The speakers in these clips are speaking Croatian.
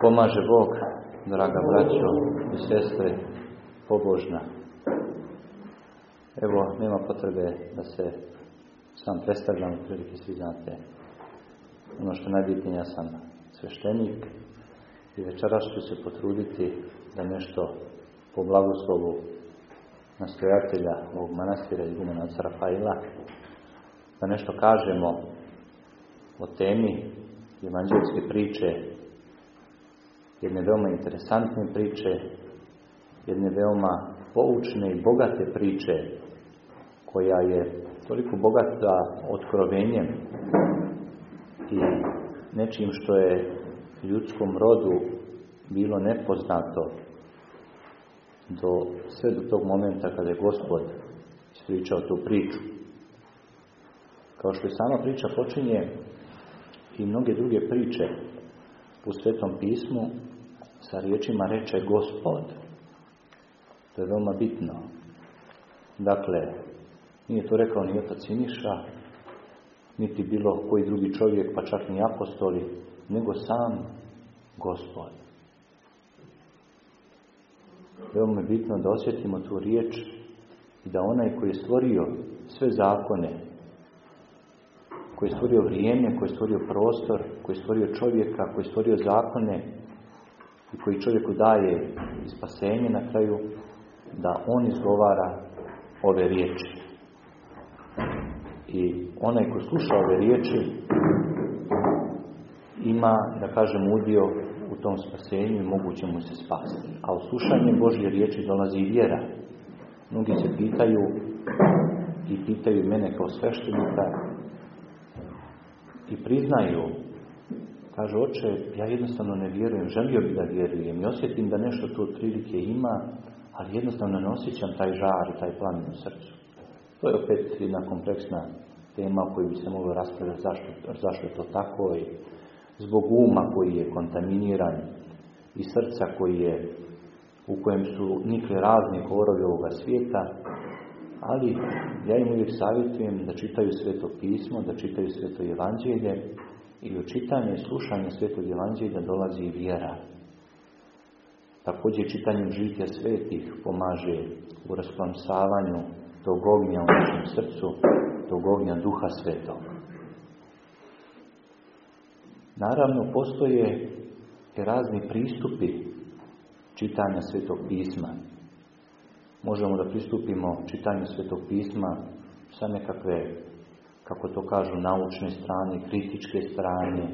Pomaže Bog, draga braćo i sestre, pobožna. Evo, nema potrebe da se sam predstavljam, prilike svi znate. Ono što najbitnije, ja sam sveštenik i večeras ću se potruditi da nešto po blagoslovu nastojatelja ovog manastira Igumena od Rafaila, da nešto kažemo o temi evanđelske priče jedne veoma interesantne priče, jedne veoma poučne i bogate priče, koja je toliko bogata otkrovenjem i nečim što je ljudskom rodu bilo nepoznato do, sve do tog momenta kada je gospod ispričao tu priču. Kao što je sama priča počinje i mnoge druge priče u Svetom pismu sa riječima reče gospod. To je veoma bitno. Dakle, nije to rekao ni otac Siniša, niti bilo koji drugi čovjek, pa čak ni apostoli, nego sam gospod. Veoma je bitno da osjetimo tu riječ i da onaj koji je stvorio sve zakone, koji je stvorio vrijeme, koji je stvorio prostor, koji je stvorio čovjeka, koji je stvorio zakone, i koji čovjeku daje spasenje na kraju, da on izgovara ove riječi. I onaj ko sluša ove riječi ima, da kažem, udio u tom spasenju i moguće mu se spasti. A u slušanje Božje riječi dolazi i vjera. Mnogi se pitaju i pitaju mene kao sveštenika i priznaju Kaže, oče, ja jednostavno ne vjerujem, želio bi da vjerujem i osjetim da nešto tu otprilike ima, ali jednostavno ne osjećam taj žar i taj plamen u srcu. To je opet jedna kompleksna tema o bi se moglo raspravljati zašto, zašto je to tako i zbog uma koji je kontaminiran i srca koji je u kojem su nikli razni korovi ovoga svijeta, ali ja im uvijek savjetujem da čitaju sveto pismo, da čitaju sveto evanđelje, i u čitanju i slušanju svetog evanđelja dolazi vjera. Također čitanjem žitja svetih pomaže u rasplamsavanju tog ognja u našem srcu, tog ognja duha svetog. Naravno, postoje i razni pristupi čitanja svetog pisma. Možemo da pristupimo čitanju svetog pisma sa nekakve kako to kažu, naučne strane, kritičke strane.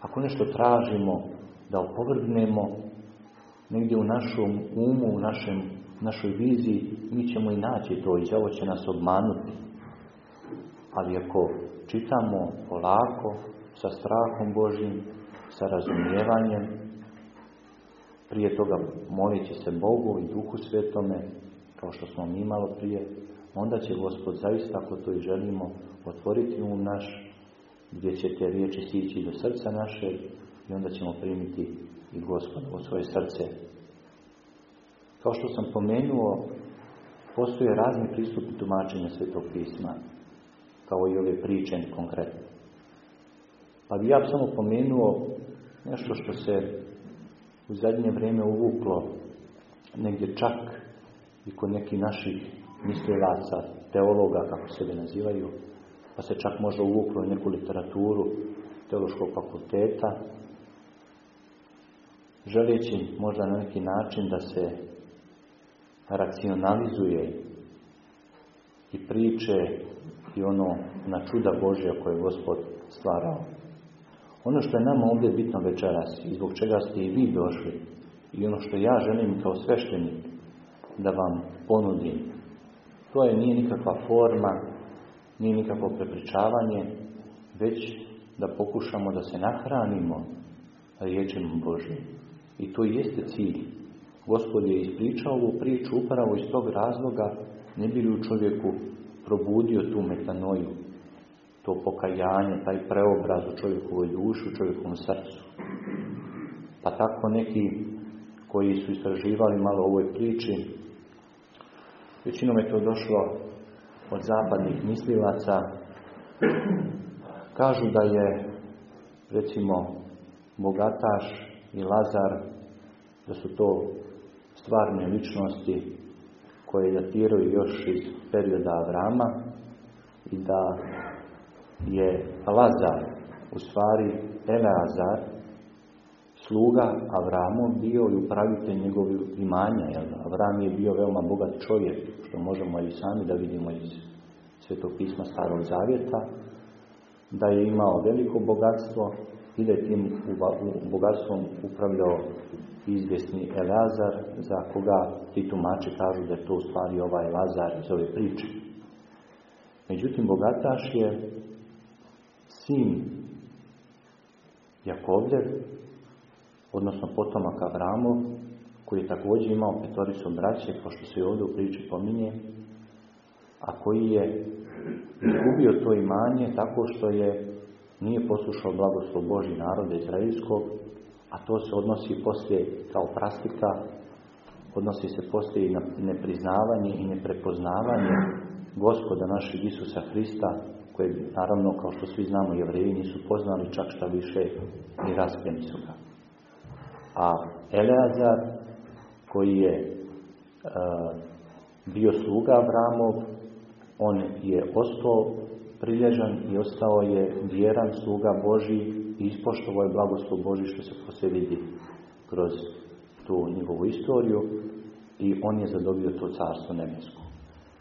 Ako nešto tražimo da opovrgnemo, negdje u našom umu, u našem, našoj viziji, mi ćemo i naći to i ovo će nas obmanuti. Ali ako čitamo polako, sa strahom Božim, sa razumijevanjem, prije toga molići se Bogu i Duhu Svetome, kao što smo mi malo prije, onda će Gospod zaista, ako to i želimo, otvoriti um naš, gdje će te riječi sići do srca naše i onda ćemo primiti i Gospod u svoje srce. Kao što sam pomenuo, postoje razni pristupi tumačenja Svetog pisma, kao i ove priče konkretno. Pa bi ja samo pomenuo nešto što se u zadnje vrijeme uvuklo negdje čak i kod nekih naših mislilaca, teologa, kako se nazivaju, pa se čak možda uvuklo neku literaturu teološkog fakulteta, želeći možda na neki način da se racionalizuje i priče i ono na čuda Božja koje je Gospod stvarao. Ono što je nama ovdje bitno večeras i zbog čega ste i vi došli i ono što ja želim kao sveštenik da vam ponudim, to je nije nikakva forma, nije nikakvo prepričavanje, već da pokušamo da se nahranimo riječima Božim. I to jeste cilj. Gospod je ispričao ovu priču upravo iz tog razloga ne bi li u čovjeku probudio tu metanoju, to pokajanje, taj preobraz u čovjekovoj duši, u čovjekovom srcu. Pa tako neki koji su istraživali malo ovoj priči, većinom je to došlo od zapadnih mislilaca. Kažu da je recimo bogataš i Lazar, da su to stvarne ličnosti koje datiraju još iz perioda Avrama i da je Lazar u stvari Eleazar sluga Avramov bio i upravitelj njegovih imanja. Jel? Avram je bio veoma bogat čovjek, što možemo i sami da vidimo iz Svetog pisma Starog Zavjeta, da je imao veliko bogatstvo i da je tim bogatstvom upravljao izvjesni Eleazar, za koga ti tumači kažu da je to u stvari ovaj Lazar iz ove priče. Međutim, bogataš je sin Jakovljev, odnosno potomak Avramov, koji je također imao petoricu braće, kao što se i ovdje u priči pominje, a koji je izgubio to imanje tako što je nije poslušao blagoslov Boži naroda Izraelskog, a to se odnosi poslije kao prastika, odnosi se poslije i na nepriznavanje i neprepoznavanje gospoda našeg Isusa Hrista, koje naravno, kao što svi znamo, jevreji nisu poznali čak šta više i raspljeni su ga. A Eleazar, koji je e, bio sluga Abramov, on je ostao prilježan i ostao je vjeran sluga Boži i ispoštovao je blagoslov Boži što se poslije kroz tu njegovu istoriju i on je zadobio to carstvo nebesko.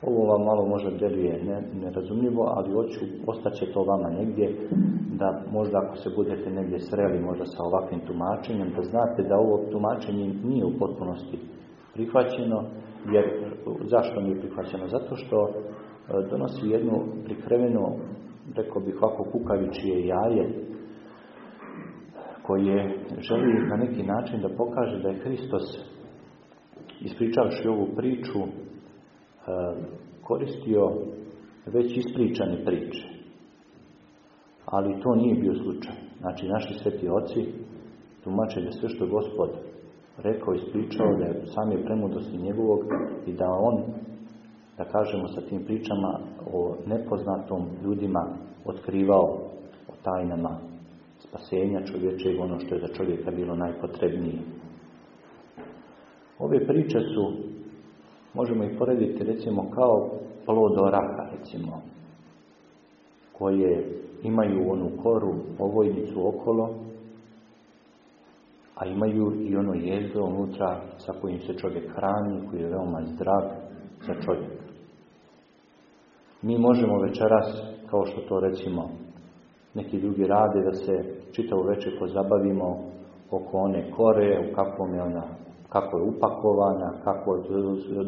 Ovo vam malo možda djeluje nerazumljivo, ali hoću, ostaće to vama negdje, da možda ako se budete negdje sreli možda sa ovakvim tumačenjem, da znate da ovo tumačenje nije u potpunosti prihvaćeno, jer zašto nije prihvaćeno? Zato što e, donosi jednu prikrevenu, rekao bih ovako kukavičije jaje, koje želi na neki način da pokaže da je Hristos, ispričavši ovu priču, koristio već ispričane priče. Ali to nije bio slučaj. Znači, naši sveti oci tumače da sve što gospod rekao, ispričao, da je sam je premudosti njegovog i da on, da kažemo sa tim pričama o nepoznatom ljudima otkrivao o tajnama spasenja čovječeg, ono što je za čovjeka bilo najpotrebnije. Ove priče su Možemo ih porediti recimo kao plod oraka recimo koje imaju onu koru, ovojnicu okolo, a imaju i ono jezdo unutra sa kojim se čovjek hrani, koji je veoma zdrav za čovjeka. Mi možemo večeras, kao što to recimo neki drugi rade, da se čitavo večer pozabavimo oko one kore, u kakvom je ona kako je upakovana, kako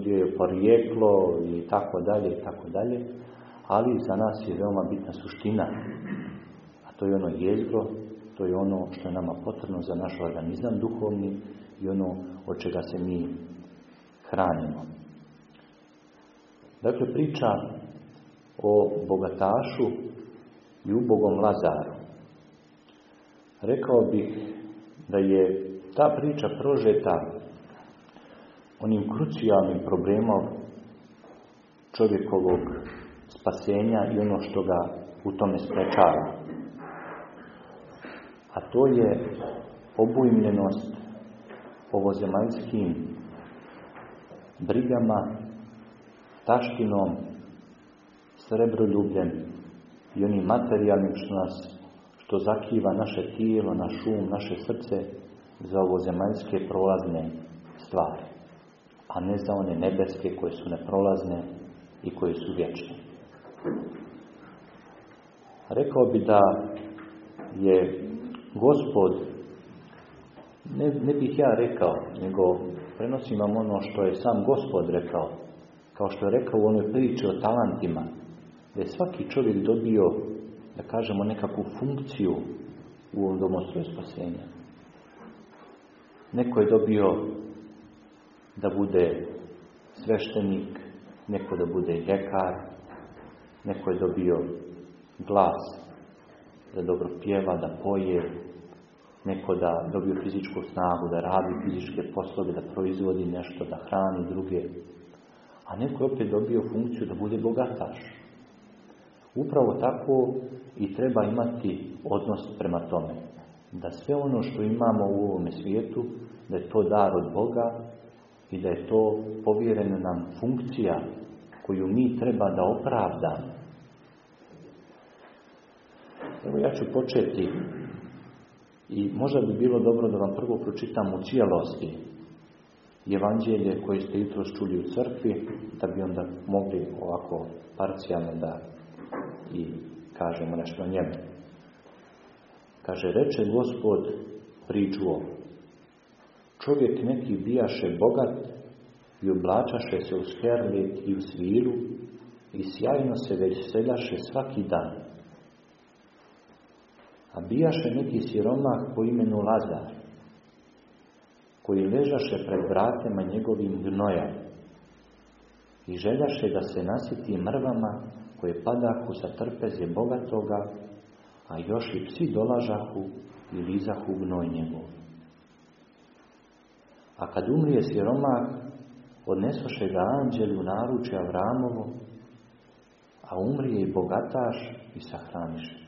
je porijeklo i tako dalje i tako dalje, ali za nas je veoma bitna suština, a to je ono jezgro, to je ono što je nama potrebno za naš organizam duhovni i ono od čega se mi hranimo. Dakle, priča o bogatašu i ubogom Lazaru. Rekao bih da je ta priča prožeta onim krucijalnim problemom čovjekovog spasenja i ono što ga u tome sprečava. A to je obujmljenost ovozemaljskim brigama, taštinom, srebroljubljem i onim materijalnim što nas, što zakiva naše tijelo, naš um, naše srce za ovozemaljske prolazne stvari a ne za one nebeske koje su neprolazne i koje su vječne. Rekao bi da je gospod, ne, ne bih ja rekao, nego prenosim vam ono što je sam gospod rekao, kao što je rekao u onoj priči o talentima, da je svaki čovjek dobio, da kažemo, nekakvu funkciju u ovom domostroju spasenja. Neko je dobio da bude sveštenik, neko da bude ljekar, neko je dobio glas da dobro pjeva, da poje, neko da dobio fizičku snagu, da radi fizičke poslove, da proizvodi nešto, da hrani druge. A neko je opet dobio funkciju da bude bogataš. Upravo tako i treba imati odnos prema tome. da sve ono što imamo u ovome svijetu, da je to dar od Boga i da je to povjerena nam funkcija koju mi treba da opravdamo. Evo ja ću početi i možda bi bilo dobro da vam prvo pročitam u cijelosti evanđelje koje ste jutros čuli u crkvi, da bi onda mogli ovako parcijalno da i kažemo nešto o njemu. Kaže, reče gospod priču Čovjek neki bijaše bogat i oblačaše se u skerlit i u svilu i sjajno se seljaše svaki dan. A bijaše neki siromah po imenu Lazar, koji ležaše pred vratima njegovim gnoja i željaše da se nasiti mrvama koje padahu sa trpeze bogatoga, a još i psi dolažahu i lizahu gnoj njegov. A kad umrije siromah, odnesoše ga anđeli u naručje Avramovo, a umrije i bogataš i sahraniše.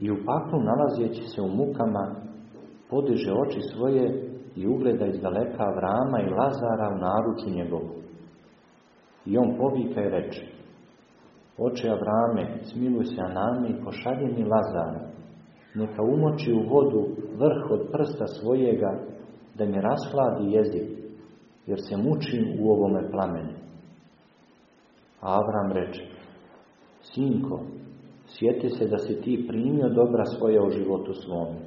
I u paklu nalazeći se u mukama, podiže oči svoje i ugleda iz daleka Avrama i Lazara u naručju njegovu. I on povika i reče, Oče Avrame, smiluj se na nami i pošalje mi Lazara, neka umoči u vodu vrh od prsta svojega, da mi rashladi jezik, jer se mučim u ovome plamenu. A Avram reče, Sinko, sjeti se da si ti primio dobra svoja u životu svome,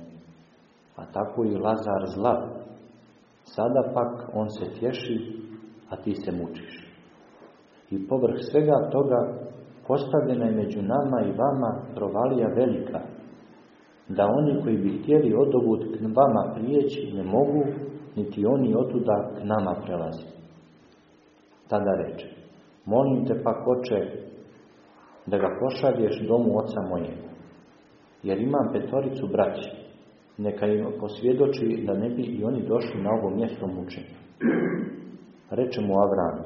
a tako i Lazar zla. Sada pak on se tješi, a ti se mučiš. I povrh svega toga postavljena je među nama i vama provalija velika, da oni koji bi htjeli odovut k vama prijeći ne mogu, niti oni otuda k nama prelazi. Tada reče, molim te pak oče, da ga pošalješ domu oca mojega, jer imam petoricu braći, neka im posvjedoči da ne bi i oni došli na ovo mjesto mučenja. Reče mu Avram,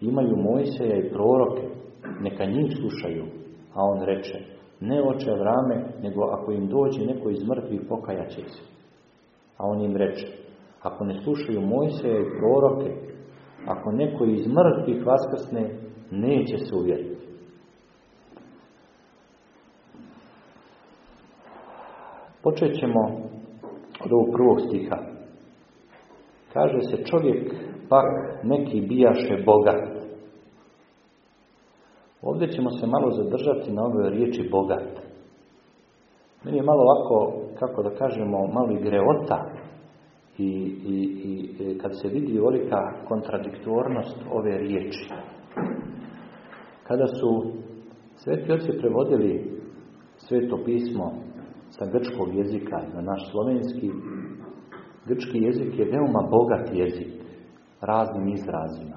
imaju Mojseja i proroke, neka njih slušaju, a on reče, ne oče vrame, nego ako im dođe neko iz mrtvih pokajat će se. A on im reče, ako ne slušaju Mojseja i proroke, ako neko iz mrtvih vaskrsne, neće se uvjeriti. Počet ćemo od ovog prvog stiha. Kaže se čovjek pak neki bijaše bogat. Ovdje ćemo se malo zadržati na ovoj riječi bogat. Meni je malo ovako, kako da kažemo, malo i greota i, i, i kad se vidi velika kontradiktornost ove riječi. Kada su sveti oci prevodili sveto pismo sa grčkog jezika na naš slovenski, grčki jezik je veoma bogat jezik raznim izrazima.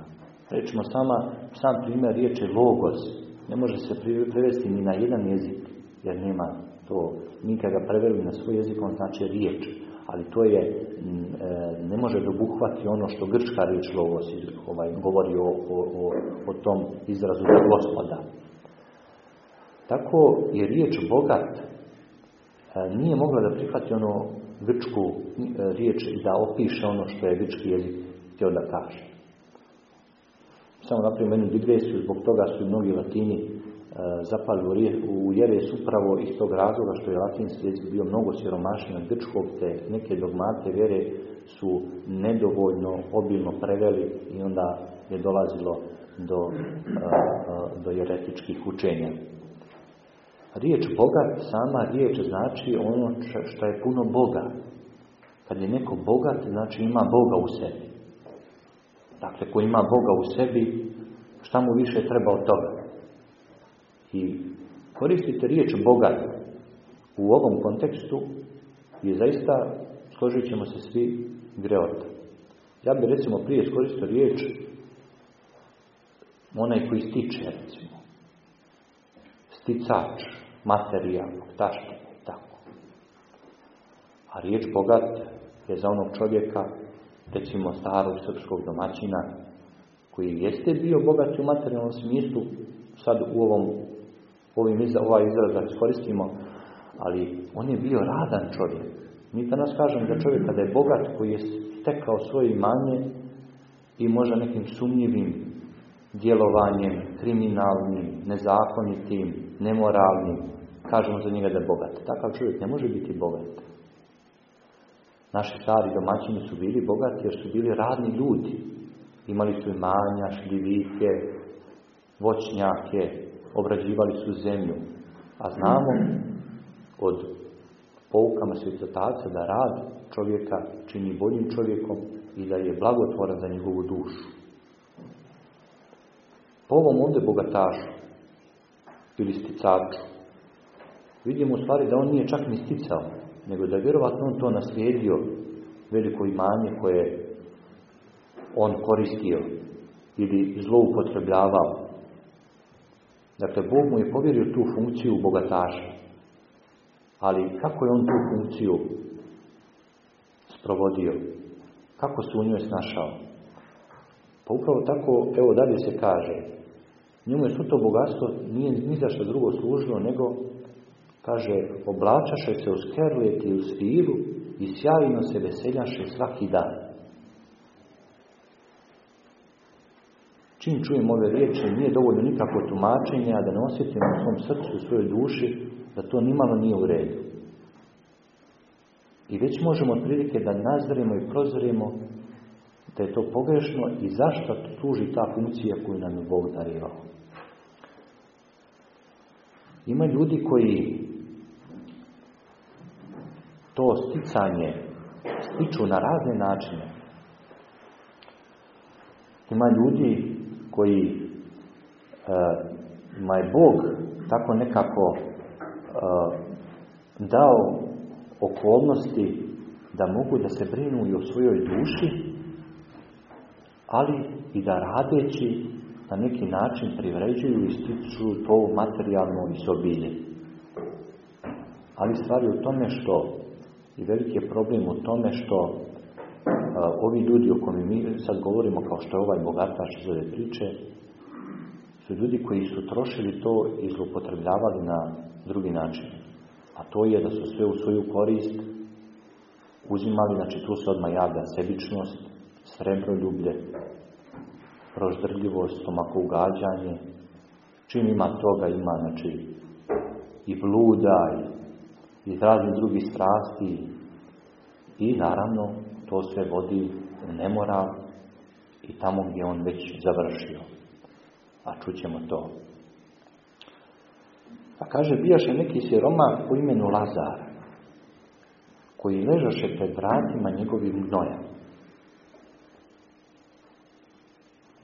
Rećemo sama, sam primjer riječi logos. Ne može se prevesti ni na jedan jezik, jer nema to. Mi kad ga preveli na svoj jezik, on znači riječ. Ali to je, e, ne može dobuhvati ono što grčka riječ logos ovaj, govori o, o, o tom izrazu gospoda. Tako je riječ bogat e, nije mogla da prihvati ono grčku e, riječ da opiše ono što je grčki jezik htio da kaže. Samo napravim jednu digresiju, zbog toga su mnogi latini e, zapali u jeres upravo iz tog razloga što je latinski jezik bio mnogo siromašniji od grčkog, te neke dogmate vjere su nedovoljno obilno preveli i onda je dolazilo do, e, e, do jeretičkih učenja. Riječ bogat, sama riječ znači ono što je puno Boga. Kad je neko bogat, znači ima Boga u sebi. Dakle, ko ima Boga u sebi, šta mu više treba od toga? I koristite riječ bogat u ovom kontekstu i zaista, složit ćemo se svi, greota. Ja bi recimo prije iskoristio riječ onaj koji stiče, recimo. Sticač, materijalnog, taština i tako. A riječ bogat je za onog čovjeka recimo starog srpskog domaćina, koji jeste bio bogat u materijalnom smislu, sad u ovom, ovim ovaj izraz da iskoristimo, ali on je bio radan čovjek. Mi danas kažemo da čovjek kada je bogat, koji je stekao svoje imanje i možda nekim sumnjivim djelovanjem, kriminalnim, nezakonitim, nemoralnim, kažemo za njega da je bogat. Takav čovjek ne može biti bogat. Naši stari domaćini su bili bogati jer su bili radni ljudi. Imali su imanja, šljivike, voćnjake, obrađivali su zemlju. A znamo od poukama svjetotaca da rad čovjeka čini boljim čovjekom i da je blagotvoran za njegovu dušu. Po ovom ovdje bogatašu ili sticaču vidimo u stvari da on nije čak ni sticao, nego da je vjerovatno on to naslijedio veliko imanje koje on koristio ili zloupotrebljavao. Dakle, Bog mu je povjerio tu funkciju bogataša. Ali kako je on tu funkciju sprovodio? Kako se u njoj snašao? Pa upravo tako, evo dalje se kaže, njemu je to bogatstvo nije ni za što drugo služilo, nego, kaže, oblačaše se u skerlet i u sviru i sjajno se veseljaše svaki dan. Čim čujem ove riječi, nije dovoljno nikakvo tumačenje, a da ne osjetim u svom srcu, u svojoj duši, da to nimalo nije u redu. I već možemo otprilike da nazremo i prozremo da je to pogrešno i zašto tuži ta funkcija koju nam je Bog darivao. Ima ljudi koji to sticanje stiču na razne načine. Ima ljudi koji e, ma je Bog tako nekako e, dao okolnosti da mogu da se brinu i o svojoj duši, ali i da radeći na neki način privređuju i stiču to materijalno izobilje. Ali stvari u tome što, i veliki je problem u tome što ovi ljudi o kojima mi sad govorimo, kao što je ovaj bogataš iz ove priče, su ljudi koji su trošili to i zloupotrebljavali na drugi način. A to je da su sve u svoju korist uzimali, znači tu se odmah javlja sebičnost, srebroljublje, proždrljivost, ugađanje. Čim ima toga, ima znači i bluda i, i raznih drugih strasti i naravno to sve vodi u nemoral i tamo gdje on već završio. A čućemo to. A kaže, bijaše neki siroma u imenu Lazar, koji ležaše pred vratima njegovim gnoja.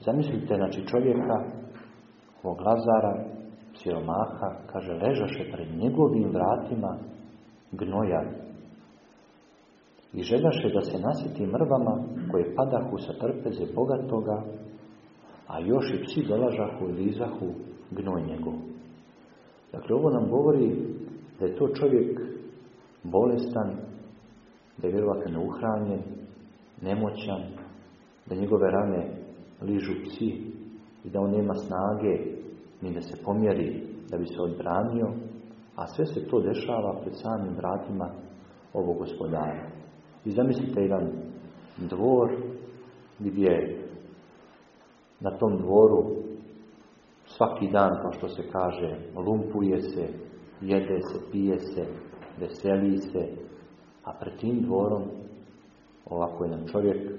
Zamislite, znači čovjeka, ovog Lazara, siromaha, kaže, ležaše pred njegovim vratima gnoja i željaše da se nasiti mrvama koje padahu sa trpeze bogatoga, a još i psi dolažahu i lizahu gnoj njegov. Dakle, ovo nam govori da je to čovjek bolestan, da je vjerovatno neuhranjen, nemoćan, da njegove rane ližu psi i da on nema snage ni da se pomjeri da bi se odbranio, a sve se to dešava pred samim vratima ovog gospodara. I zamislite jedan dvor gdje na tom dvoru svaki dan, kao što se kaže, lumpuje se, jede se, pije se, veseli se, a pred tim dvorom ovako jedan čovjek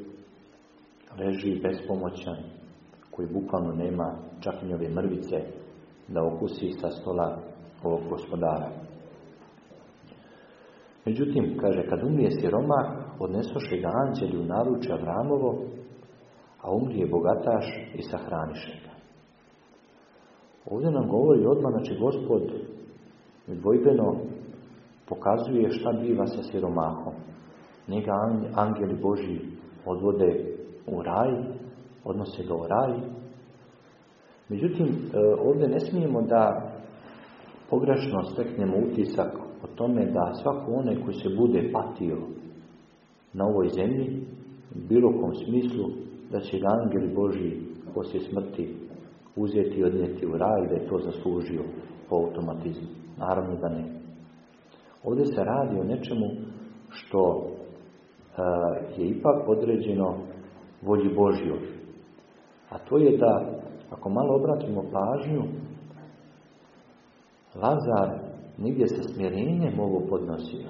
leži bespomoćan, koji bukvalno nema čak i ove mrvice da okusi sa stola ovog gospodara. Međutim, kaže, kad umrije siromah, odnesoše ga anđeli u naručje Avramovo, a umrije bogataš i sahraniše ga. Ovdje nam govori odmah, znači, gospod dvojbeno pokazuje šta biva sa siromahom. Njega angeli Boži odvode u raj, odnose ga u raj. Međutim, e, ovdje ne smijemo da pogrešno steknemo utisak o tome da svako onaj koji se bude patio na ovoj zemlji, u bilo kom smislu, da će ga angeli Boži poslije smrti uzeti i odnijeti u raj, da je to zaslužio po automatizmu. Naravno da ne. Ovdje se radi o nečemu što je ipak određeno volji Božjoj. A to je da, ako malo obratimo pažnju, Lazar nigdje sa smjerenjem ovo podnosio.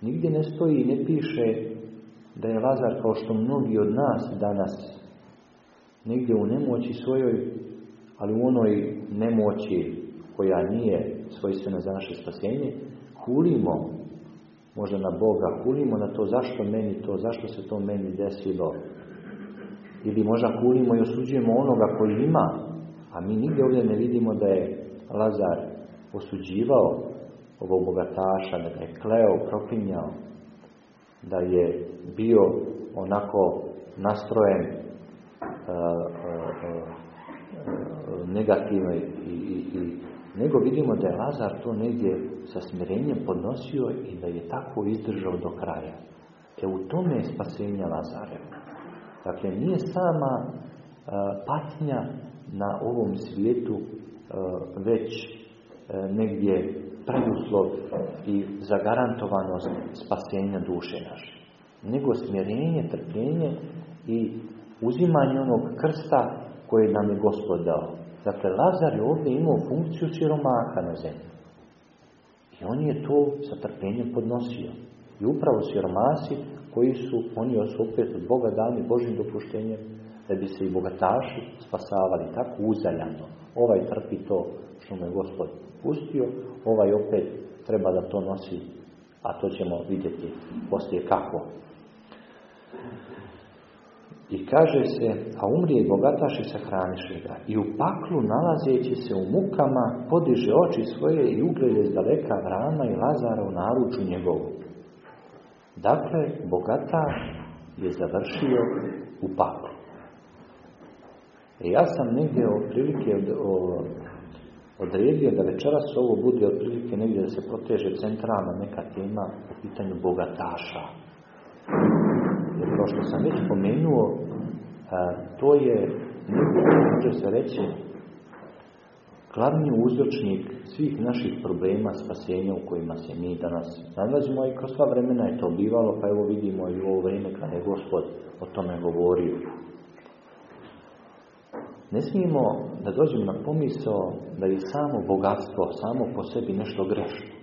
Nigdje ne stoji i ne piše da je Lazar kao što mnogi od nas danas negdje u nemoći svojoj, ali u onoj nemoći koja nije svojstvena za naše spasenje, kulimo možda na Boga, kulimo na to zašto meni to, zašto se to meni desilo. Ili možda kulimo i osuđujemo onoga koji ima, a mi nigdje ovdje ne vidimo da je Lazar osuđivao ovog bogataša, da ga je kleo, propinjao, da je bio onako nastrojen uh, uh, negativno i, i, i nego vidimo da je Lazar to negdje sa smirenjem podnosio i da je tako izdržao do kraja. E u tome je spasenja Lazare. Dakle, nije sama patnja na ovom svijetu već negdje preduslov i zagarantovanost spasenja duše naše. Nego smjerenje, trpljenje i uzimanje onog krsta koje nam je Gospod dao. Dakle, Lazar je ovdje imao funkciju siromaha na zemlji. I on je to sa trpenjem podnosio. I upravo siromasi koji su, oni su opet od Boga dani Božim dopuštenjem, da bi se i bogataši spasavali tako uzaljano. Ovaj trpi to što mu je Gospod pustio, ovaj opet treba da to nosi, a to ćemo vidjeti poslije kako. I kaže se, a umrije bogataš i sahraniše ga. I u paklu nalazeći se u mukama, podiže oči svoje i uglede s daleka vrana i Lazara u naruču njegovu. Dakle, bogataš je završio u paklu. E ja sam negdje otprilike od, o, odredio da večeras ovo bude otprilike negdje da se proteže centralna neka tema po pitanju bogataša kao što sam već spomenuo, to je, može se reći, glavni uzročnik svih naših problema spasenja u kojima se mi danas nalazimo i kroz sva vremena je to bivalo, pa evo vidimo i u ovo vrijeme kada je Gospod o tome govorio. Ne smijemo da dođemo na pomisao da je samo bogatstvo, samo po sebi nešto grešno.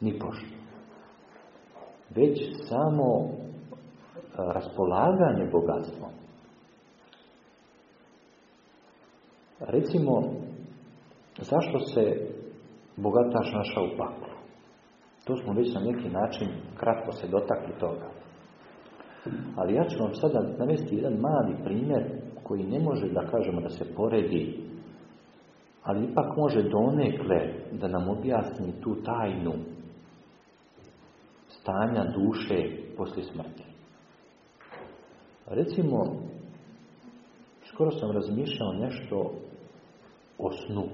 Ni pošto. Već samo raspolaganje bogatstvom. Recimo, zašto se bogataš našao u paklu? To smo već na neki način kratko se dotakli toga. Ali ja ću vam sada navesti jedan mali primjer koji ne može da kažemo da se poredi, ali ipak može donekle da nam objasni tu tajnu stanja duše poslije smrti. Recimo, skoro sam razmišljao nešto o snu.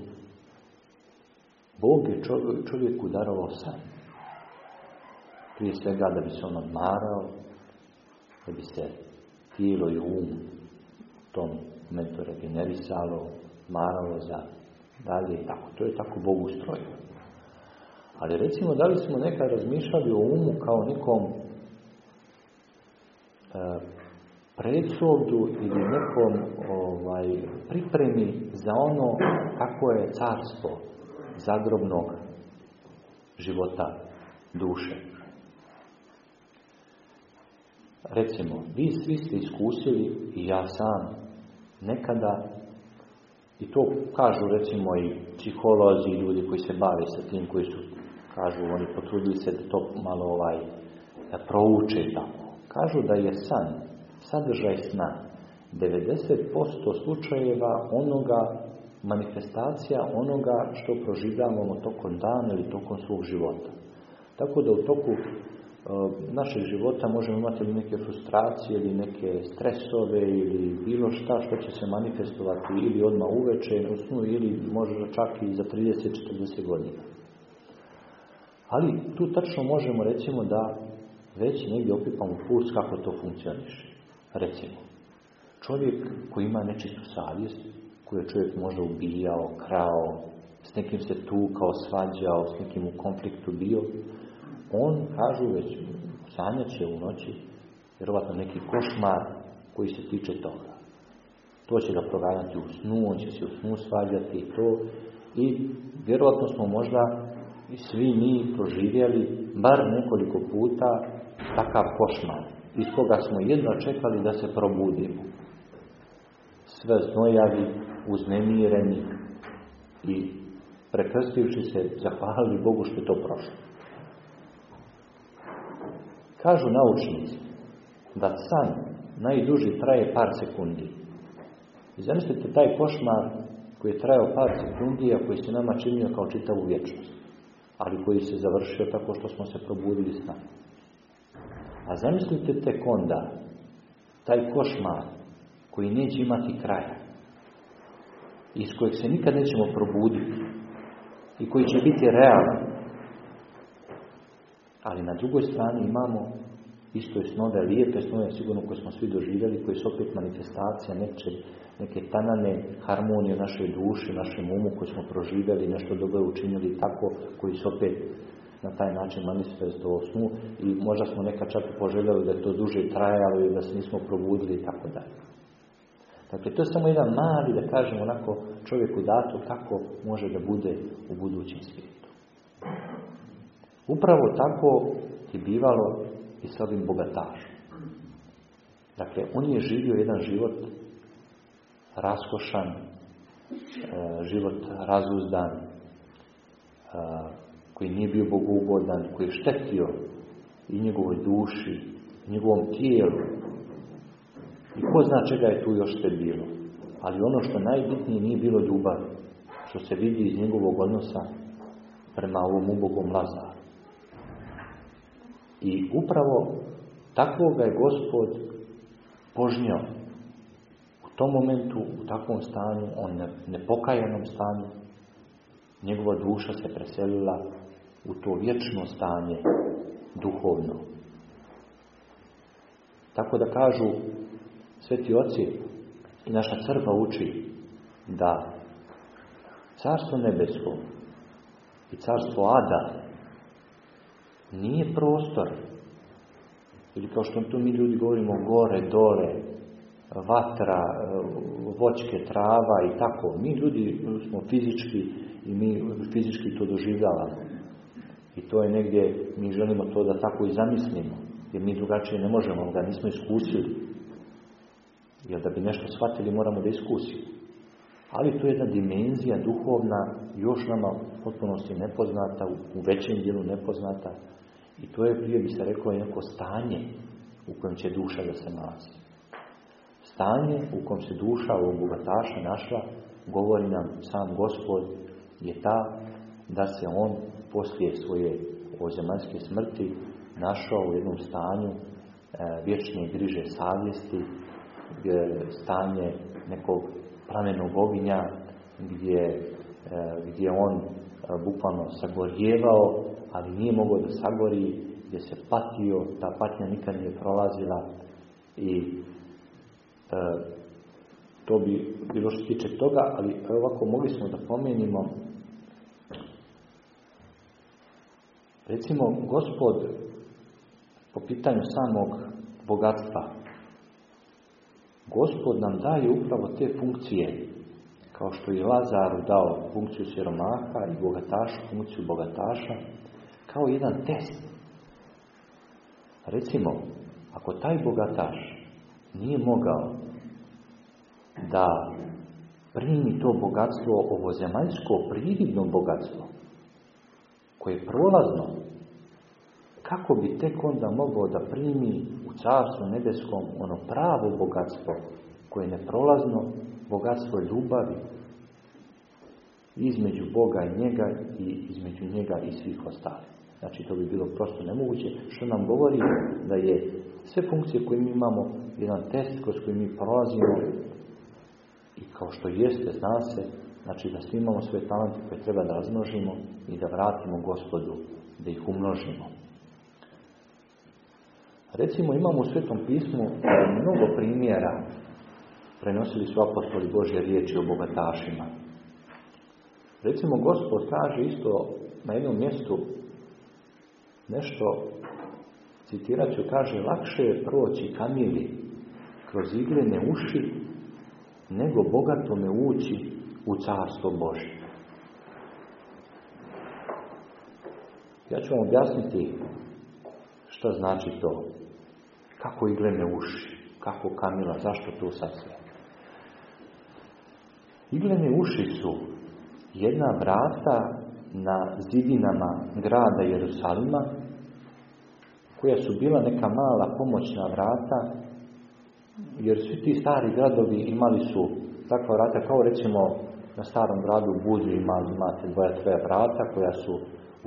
Bog je čovjeku darovao san. Prije svega da bi se on odmarao, da bi se tijelo i um tom momentu regenerisalo, maralo za dalje i tako. To je tako Bog ustrojio. Ali recimo, da li smo nekad razmišljali o umu kao nekom e, predsovdu ili nekom ovaj, pripremi za ono kako je carstvo zagrobnog života duše. Recimo, vi svi ste iskusili i ja sam nekada i to kažu recimo i psiholozi i ljudi koji se bave sa tim koji su kažu oni potrudili se da to malo ovaj da prouče tako. Kažu da je san sadržaj sna 90% slučajeva onoga manifestacija onoga što proživljavamo tokom dana ili tokom svog života. Tako da u toku našeg života možemo imati neke frustracije ili neke stresove ili bilo šta što će se manifestovati ili odmah uveče u snu ili možda čak i za 30-40 godina. Ali tu tačno možemo recimo da već negdje opipamo puls kako to funkcioniše. Recimo, čovjek koji ima nečistu savjest, koji je čovjek možda ubijao, krao, s nekim se tukao, svađao, s nekim u konfliktu bio, on, kažu već, sanjaće u noći, vjerovatno neki košmar koji se tiče toga. To će ga proganjati u snu, on će se u snu svađati i to. I vjerovatno smo možda i svi mi proživjeli bar nekoliko puta takav košmar, iz koga smo jedva čekali da se probudimo. Sve znojavi, uznemireni i prekrstivši se zahvalili Bogu što je to prošlo. Kažu naučnici da san najduži traje par sekundi. I zamislite taj košmar koji je trajao par sekundi, a koji se nama činio kao čitavu vječnost, ali koji se završio tako što smo se probudili sna. A zamislite tek onda taj košmar koji neće imati kraja, iz kojeg se nikad nećemo probuditi i koji će biti realan. Ali na drugoj strani imamo isto je snove, lijepe snove, sigurno koje smo svi doživjeli, koji su opet manifestacija neče, neke tanane harmonije našoj duši, našem umu koji smo proživjeli, nešto dobro učinili tako, koji su opet na taj način manifestovao snu i možda smo nekad čak i poželjeli da je to duže trajalo i da se nismo probudili i tako dalje. Dakle, to je samo jedan mali, da kažemo onako, čovjeku dato kako može da bude u budućem svijetu. Upravo tako je bivalo i sa ovim bogatašom. Dakle, on je živio jedan život raskošan, e, život razuzdan, e, koji nije bio bogubodan, koji je štetio i njegovoj duši, i njegovom tijelu. I ko zna čega je tu još sve bilo. Ali ono što najbitnije nije bilo ljubav, što se vidi iz njegovog odnosa prema ovom ubogom Lazaru. I upravo takvoga je gospod požnjao. U tom momentu, u takvom stanju, on nepokajanom stanju, njegova duša se preselila u to vječno stanje duhovno. Tako da kažu sveti oci i naša crkva uči da carstvo nebesko i carstvo Ada nije prostor. Ili kao što tu mi ljudi govorimo gore, dole, vatra, voćke, trava i tako. Mi ljudi smo fizički i mi fizički to doživljavamo. I to je negdje, mi želimo to da tako i zamislimo. Jer mi drugačije ne možemo, da nismo iskusili. Jer da bi nešto shvatili moramo da iskusimo. Ali to je jedna dimenzija duhovna, još nama potpunosti nepoznata, u većem dijelu nepoznata, i to je, prije bi se rekao, jednako stanje u kojem će duša da se nalazi. Stanje u kojem se duša ovog bogataša našla, govori nam sam gospod, je ta da se on poslije svoje ozemaljske smrti našao u jednom stanju e, vječne griže savjesti, stanje nekog plamenog oginja, gdje, e, gdje on bukvalno sagorjevao ali nije mogao da sagori, gdje se patio, ta patnja nikad nije prolazila i e, to bi bilo što tiče toga, ali ovako mogli smo da pomenimo recimo gospod po pitanju samog bogatstva gospod nam daje upravo te funkcije kao što je Lazaru dao funkciju siromaha i bogatašu funkciju bogataša kao jedan test. Recimo, ako taj bogataš nije mogao da primi to bogatstvo, ovo zemaljsko prividno bogatstvo, koje je prolazno, kako bi tek onda mogao da primi u carstvu nebeskom ono pravo bogatstvo, koje je neprolazno, bogatstvo ljubavi, između Boga i njega i između njega i svih ostalih. Znači to bi bilo prosto nemoguće, što nam govori da je sve funkcije koje mi imamo jedan test kroz koji mi prolazimo i kao što jeste, zna se, znači da svi imamo sve talente koje treba da razmnožimo i da vratimo gospodu, da ih umnožimo. Recimo imamo u Svetom pismu mnogo primjera prenosili su apostoli Božje riječi o bogatašima. Recimo, Gospod kaže isto na jednom mjestu nešto, citirat ću, kaže, lakše je proći kamili kroz iglene uši, nego bogatome ući u carstvo Božje. Ja ću vam objasniti što znači to. Kako iglene uši, kako kamila, zašto to sad sve. Iglene uši su jedna vrata na zidinama grada Jerusalima, koja su bila neka mala pomoćna vrata, jer svi ti stari gradovi imali su takva vrata, kao recimo na starom gradu Budvi imate dvoja tvoja vrata koja su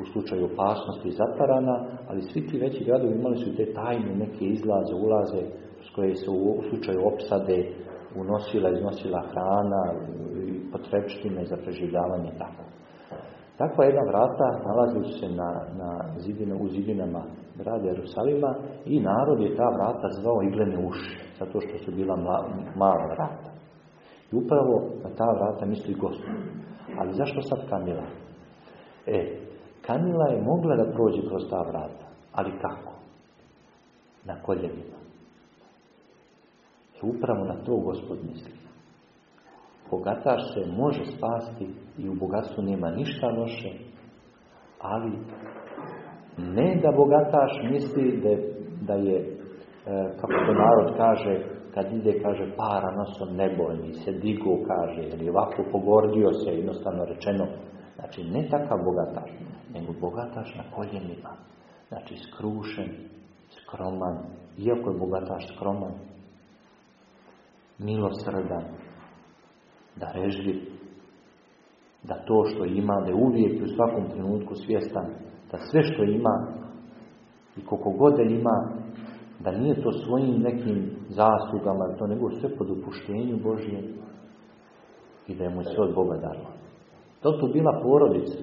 u slučaju opasnosti zatvarana, ali svi ti veći gradovi imali su te tajne neke izlaze, ulaze s koje se u slučaju opsade unosila, iznosila hrana i potrebštine za preživljavanje tako. Takva jedna vrata nalazila su se na, na zidine, u zidinama grada Jerusalima i narod je ta vrata zvao iglene uši, zato što su bila mala vrata. I upravo na ta vrata misli gospod. Ali zašto sad Kamila? E, Kamila je mogla da prođe kroz ta vrata, ali kako? Na koljenima. Upravo na to gospod misli. Bogataš se može spasti i u bogatstvu nema ništa loše, ali ne da bogataš misli da je, da je e, kako to narod kaže, kad ide, kaže, para nosom nebojni, se digu, kaže, ili ovako pogordio se, jednostavno rečeno. Znači, ne takav bogataš, nego bogataš na koljenima. Znači, skrušen, skroman, iako je bogataš skroman, milosrdan, da režljiv, da to što ima, da je uvijek u svakom trenutku svjestan, da sve što ima i koliko god ima, da nije to svojim nekim zaslugama, to nego sve po dopuštenju Božje i da je mu sve od Boga dalo. To tu bila porodica.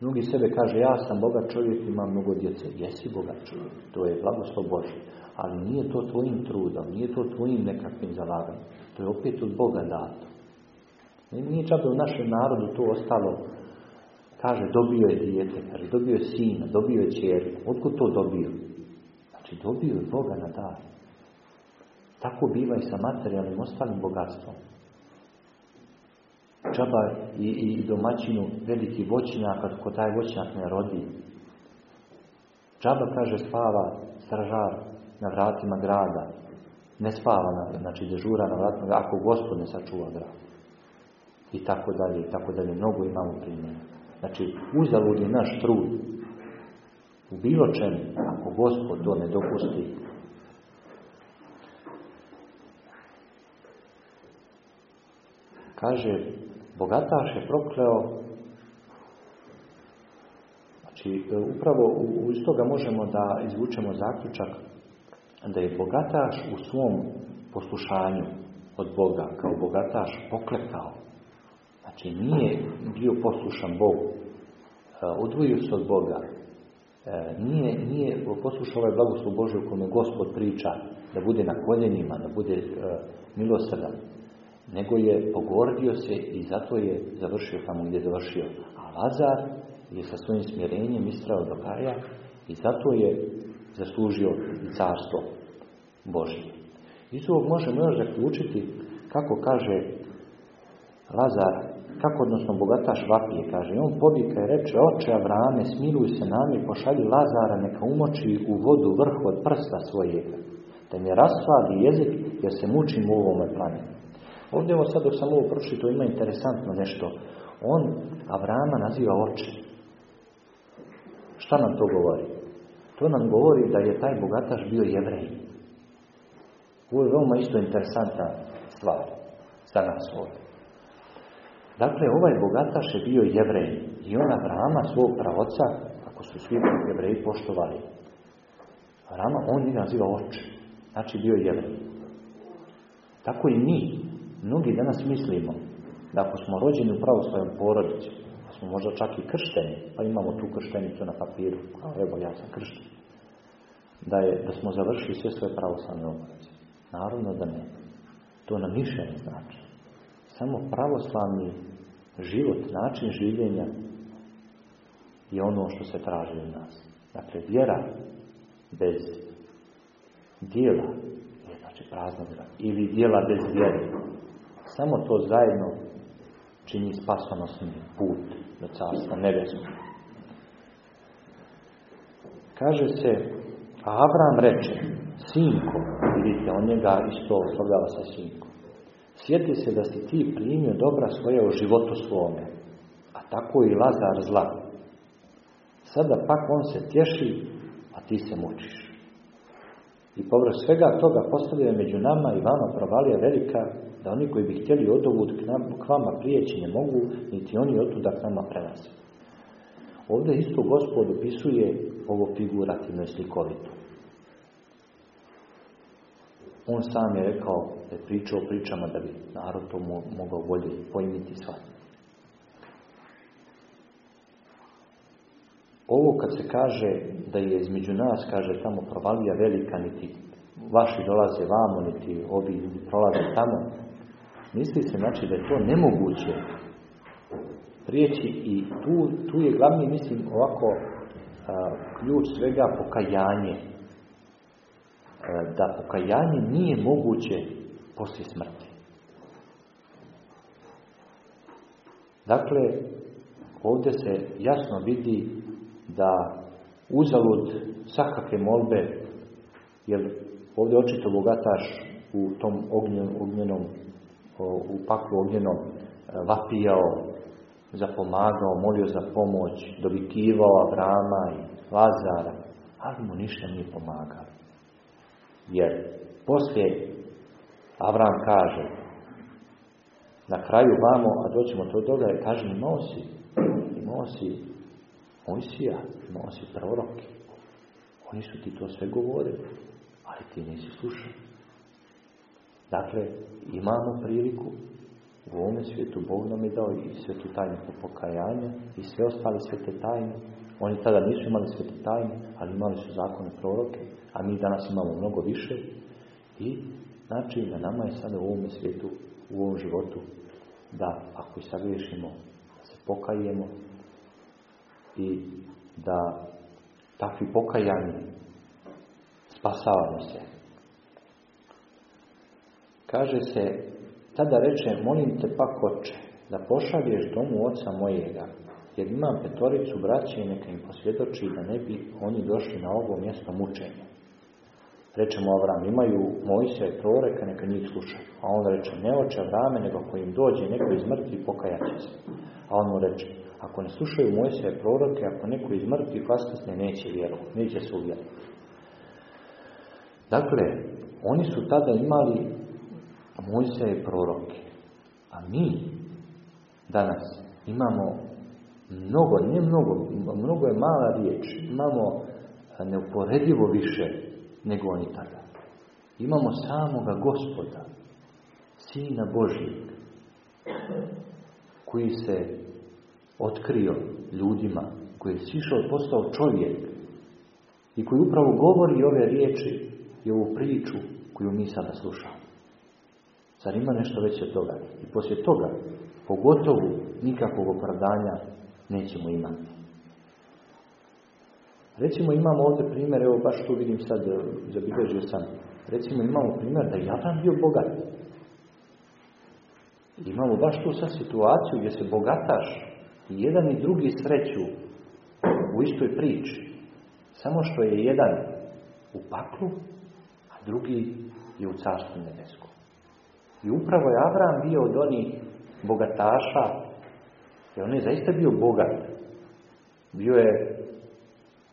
Mnogi sebe kaže, ja sam bogat čovjek, imam mnogo djece. Jesi bogat čovjek, to je blagoslov Božje. Ali nije to tvojim trudom, nije to tvojim nekakvim zalaganjem. To je opet od Boga dato. Nije čak u našem narodu to ostalo. Kaže, dobio je dijete, kaže, dobio je sina, dobio je čerku. Otkud to dobio? Znači, dobio je Boga na dar. Tako biva i sa materijalnim ostalim bogatstvom. Čaba i, i domaćinu veliki voćnjak, ako taj voćnjak ne rodi. Čaba, kaže, spava stražar na vratima grada. Ne spava, na, znači dežura na vratima ako gospod ne sačuva grad. I tako dalje, i tako dalje. Mnogo imamo primjera. Znači, uzalud je naš trud. U bilo čemu, ako gospod to ne dopusti, kaže, bogataš je prokleo Znači, upravo iz toga možemo da izvučemo zaključak da je bogataš u svom poslušanju od Boga kao bogataš poklekao. Znači, nije bio poslušan Bogu. Odvojio se od Boga. Nije, nije poslušao ovaj blagoslov Bože u kome Gospod priča da bude na koljenima, da bude milosrdan. Nego je pogordio se i zato je završio tamo gdje je završio. A Lazar je sa svojim smjerenjem istrao do kraja i zato je zaslužio i carstvo Božje. Iz ovog možemo još zaključiti kako kaže Lazar, kako odnosno bogataš vapije, kaže, on povika i reče, oče Avrame, smiluj se nami, pošalji Lazara, neka umoči u vodu vrh od prsta svojega, da mi rasvadi jezik, jer se mučim u ovome planu. Ovdje ovo sad dok sam ovo pročito ima interesantno nešto. On Avrama naziva oče. Šta nam to govori? To nam govori da je taj bogataš bio jevrej. Ovo je veoma isto interesantna stvar za nas ovdje. Dakle, ovaj bogataš je bio jevrej i on Avrama, svog pravoca, ako su svi jevreji poštovali, Avrama, on je naziva oče. Znači bio jevrej. Tako i mi, mnogi danas mislimo da ako smo rođeni u pravoslavnom porodici, da smo možda čak i kršteni, pa imamo tu krštenicu na papiru, a evo ja sam kršten, da, je, da smo završili sve svoje pravoslavne obaveze. Naravno da ne. To nam ništa ne znači. Samo pravoslavni život, način življenja je ono što se traži od nas. Dakle, vjera bez dijela je znači prazna vjera. Ili dijela bez vjere. Samo to zajedno čini spasonosni put do carstva nebeskog. Kaže se, a Avram reče, sinko, vidite, on njega isto oslovljava sa sinkom. Sjeti se da si ti primio dobra svoja u životu svome, a tako i Lazar zla. Sada pak on se tješi, a ti se mučiš. I povrh svega toga postavlja među nama i vama provalija velika, da oni koji bi htjeli odovud k vama prijeći ne mogu, niti oni otuda k nama prelaze. Ovdje isto gospod opisuje ovo figurativno i slikovito. On sam je rekao da je pričao pričama da bi narod to mogao bolje pojmiti shvatiti. Ovo kad se kaže da je između nas, kaže tamo provalija velika, niti vaši dolaze vamo, niti ovi ljudi prolaze tamo, misli se znači da je to nemoguće prijeći i tu, tu je glavni, mislim, ovako ključ svega pokajanje. Da pokajanje nije moguće poslije smrti. Dakle, ovdje se jasno vidi da uzalud svakakve molbe, jer ovdje očito bogataš u tom ognjenom, u paklu ognjenom vapijao, zapomagao, molio za pomoć, dovikivao Abrama i Lazara, ali mu ništa nije pomagao. Jer poslije Avram kaže, na kraju vamo, a doćemo to toga, kaže imao si, imao si Mojsija, imao proroke. Oni su ti to sve govorili, ali ti nisi slušao. Dakle, imamo priliku u ovome svijetu Bog nam je dao i svetu tajnu pokajanja i sve ostale svete tajne. Oni tada nisu imali svete tajne, ali imali su zakone proroke, a mi danas imamo mnogo više. I znači na nama je sada u ovome svijetu, u ovom životu, da ako i sagriješimo, da se pokajemo i da takvi pokajani spasavamo se. Kaže se tada reče, molim te pak oče, da pošalješ domu oca mojega, jer imam petoricu braće i neka im posvjedoči da ne bi oni došli na ovo mjesto mučenja. Rečemo Avram, imaju Mojse i proreka, neka njih slušaju. A on reče, ne oče Avrame, nego ako im dođe neko iz mrtvi, pokajat će se. A on mu reče, ako ne slušaju Mojse i proroke, ako neko iz mrtvi vaskrsne, neće vjerovati, neće se uvjeriti. Dakle, oni su tada imali Mojse je proroke. A mi danas imamo mnogo, ne mnogo, mnogo je mala riječ, imamo neuporedivo više nego oni tada. Imamo samoga gospoda, Sina Božijeg, koji se otkrio ljudima, koji je sišao postao čovjek i koji upravo govori ove riječi i ovu priču koju mi sada slušamo. Zar ima nešto veće toga? I poslije toga, pogotovo nikakvog opravdanja nećemo imati. Recimo imamo ovdje primjer, evo baš tu vidim sad, e, zabilježio sam. Recimo imamo primjer da je bio bogat. Imamo baš tu sad situaciju gdje se bogataš i jedan i drugi sreću u istoj priči. Samo što je jedan u paklu, a drugi je u carstvu nebeskom. I upravo je Abraham bio od onih bogataša, i on je zaista bio bogat. Bio je,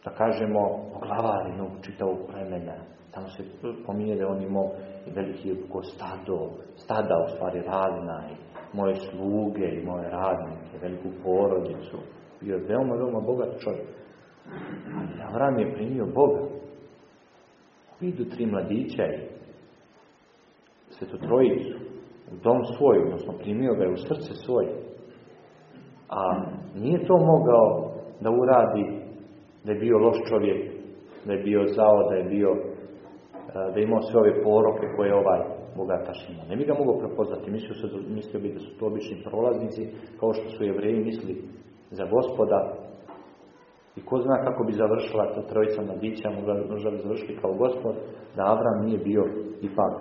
da kažemo, glavar jednog čitavog plemena. Tamo se pominje da on imao veliki stado, stada u stvari radna i moje sluge i moje radnike, veliku porodicu. Bio je veoma, veoma bogat čovjek. Ali Avram je primio Boga. Vidu tri mladića i svetu trojicu u dom svoj, odnosno primio ga je u srce svoje. A nije to mogao da uradi da je bio loš čovjek, da je bio zao, da je bio da je imao sve ove poroke koje ovaj bogatašima. Ne bi ga mogao prepoznati, mislio, se, mislio bi da su to obični prolaznici, kao što su jevreji misli za gospoda. I ko zna kako bi završila ta trojica mladića, možda bi završili kao gospod, da Avram nije bio ipak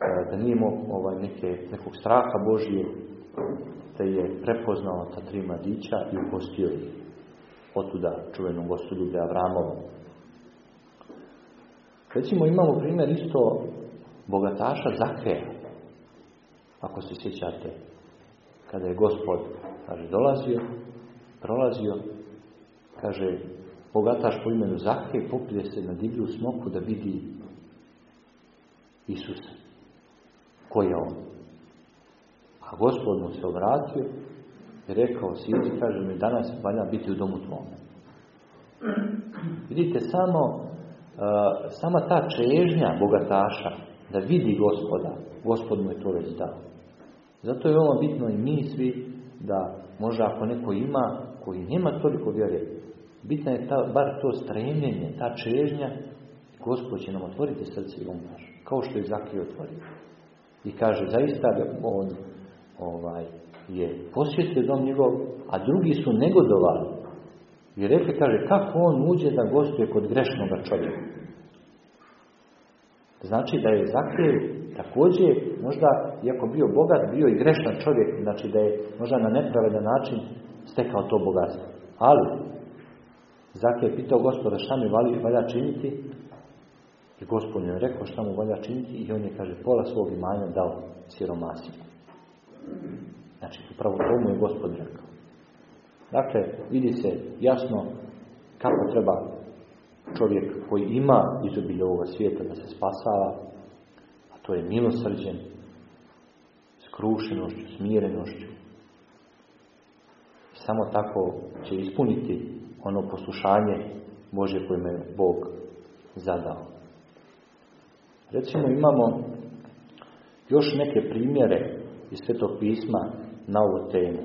e, da nije imao ovaj, neke, nekog straha Božije, te je prepoznao ta tri mladića i upostio ih. Otuda čuvenom gostoljublja Avramovom. Recimo imamo primjer isto bogataša Zakreja. Ako se sjećate, kada je gospod kaže, dolazio, prolazio, kaže, bogataš po imenu Zakre popije se na divlju smoku da vidi Isusa. Ko je on? A gospod mu se obratio i rekao, sidi, kaže mi, danas valja biti u domu tvome. Vidite, samo sama ta čežnja bogataša da vidi gospoda, gospod mu je to već dao. Zato je ovo bitno i mi svi da možda ako neko ima koji nema toliko vjere, bitna je ta, bar to stremljenje, ta čežnja, gospod će nam otvoriti srce i um kao što je Zakij otvorio. I kaže, zaista on ovaj, je posjetio dom njegov, a drugi su negodovali i rekli, kaže, kako on uđe da gostuje kod grešnog čovjeka? Znači da je Zakej također, možda, iako bio bogat, bio i grešan čovjek, znači da je možda na nepravedan način stekao to bogatstvo. Ali, Zakej je pitao gospoda šta mi valja činiti i gospodin je rekao šta mu valja činiti i on je, kaže, pola svog imanja dao siromasima. Znači, upravo to mu je gospod rekao. Dakle, vidi se jasno kako treba čovjek koji ima izobilje ovoga svijeta da se spasava, a to je milosrđen, skrušenošću, smirenošću. Samo tako će ispuniti ono poslušanje Bože koje me Bog zadao. Recimo imamo još neke primjere iz Svetog pisma na ovu temu.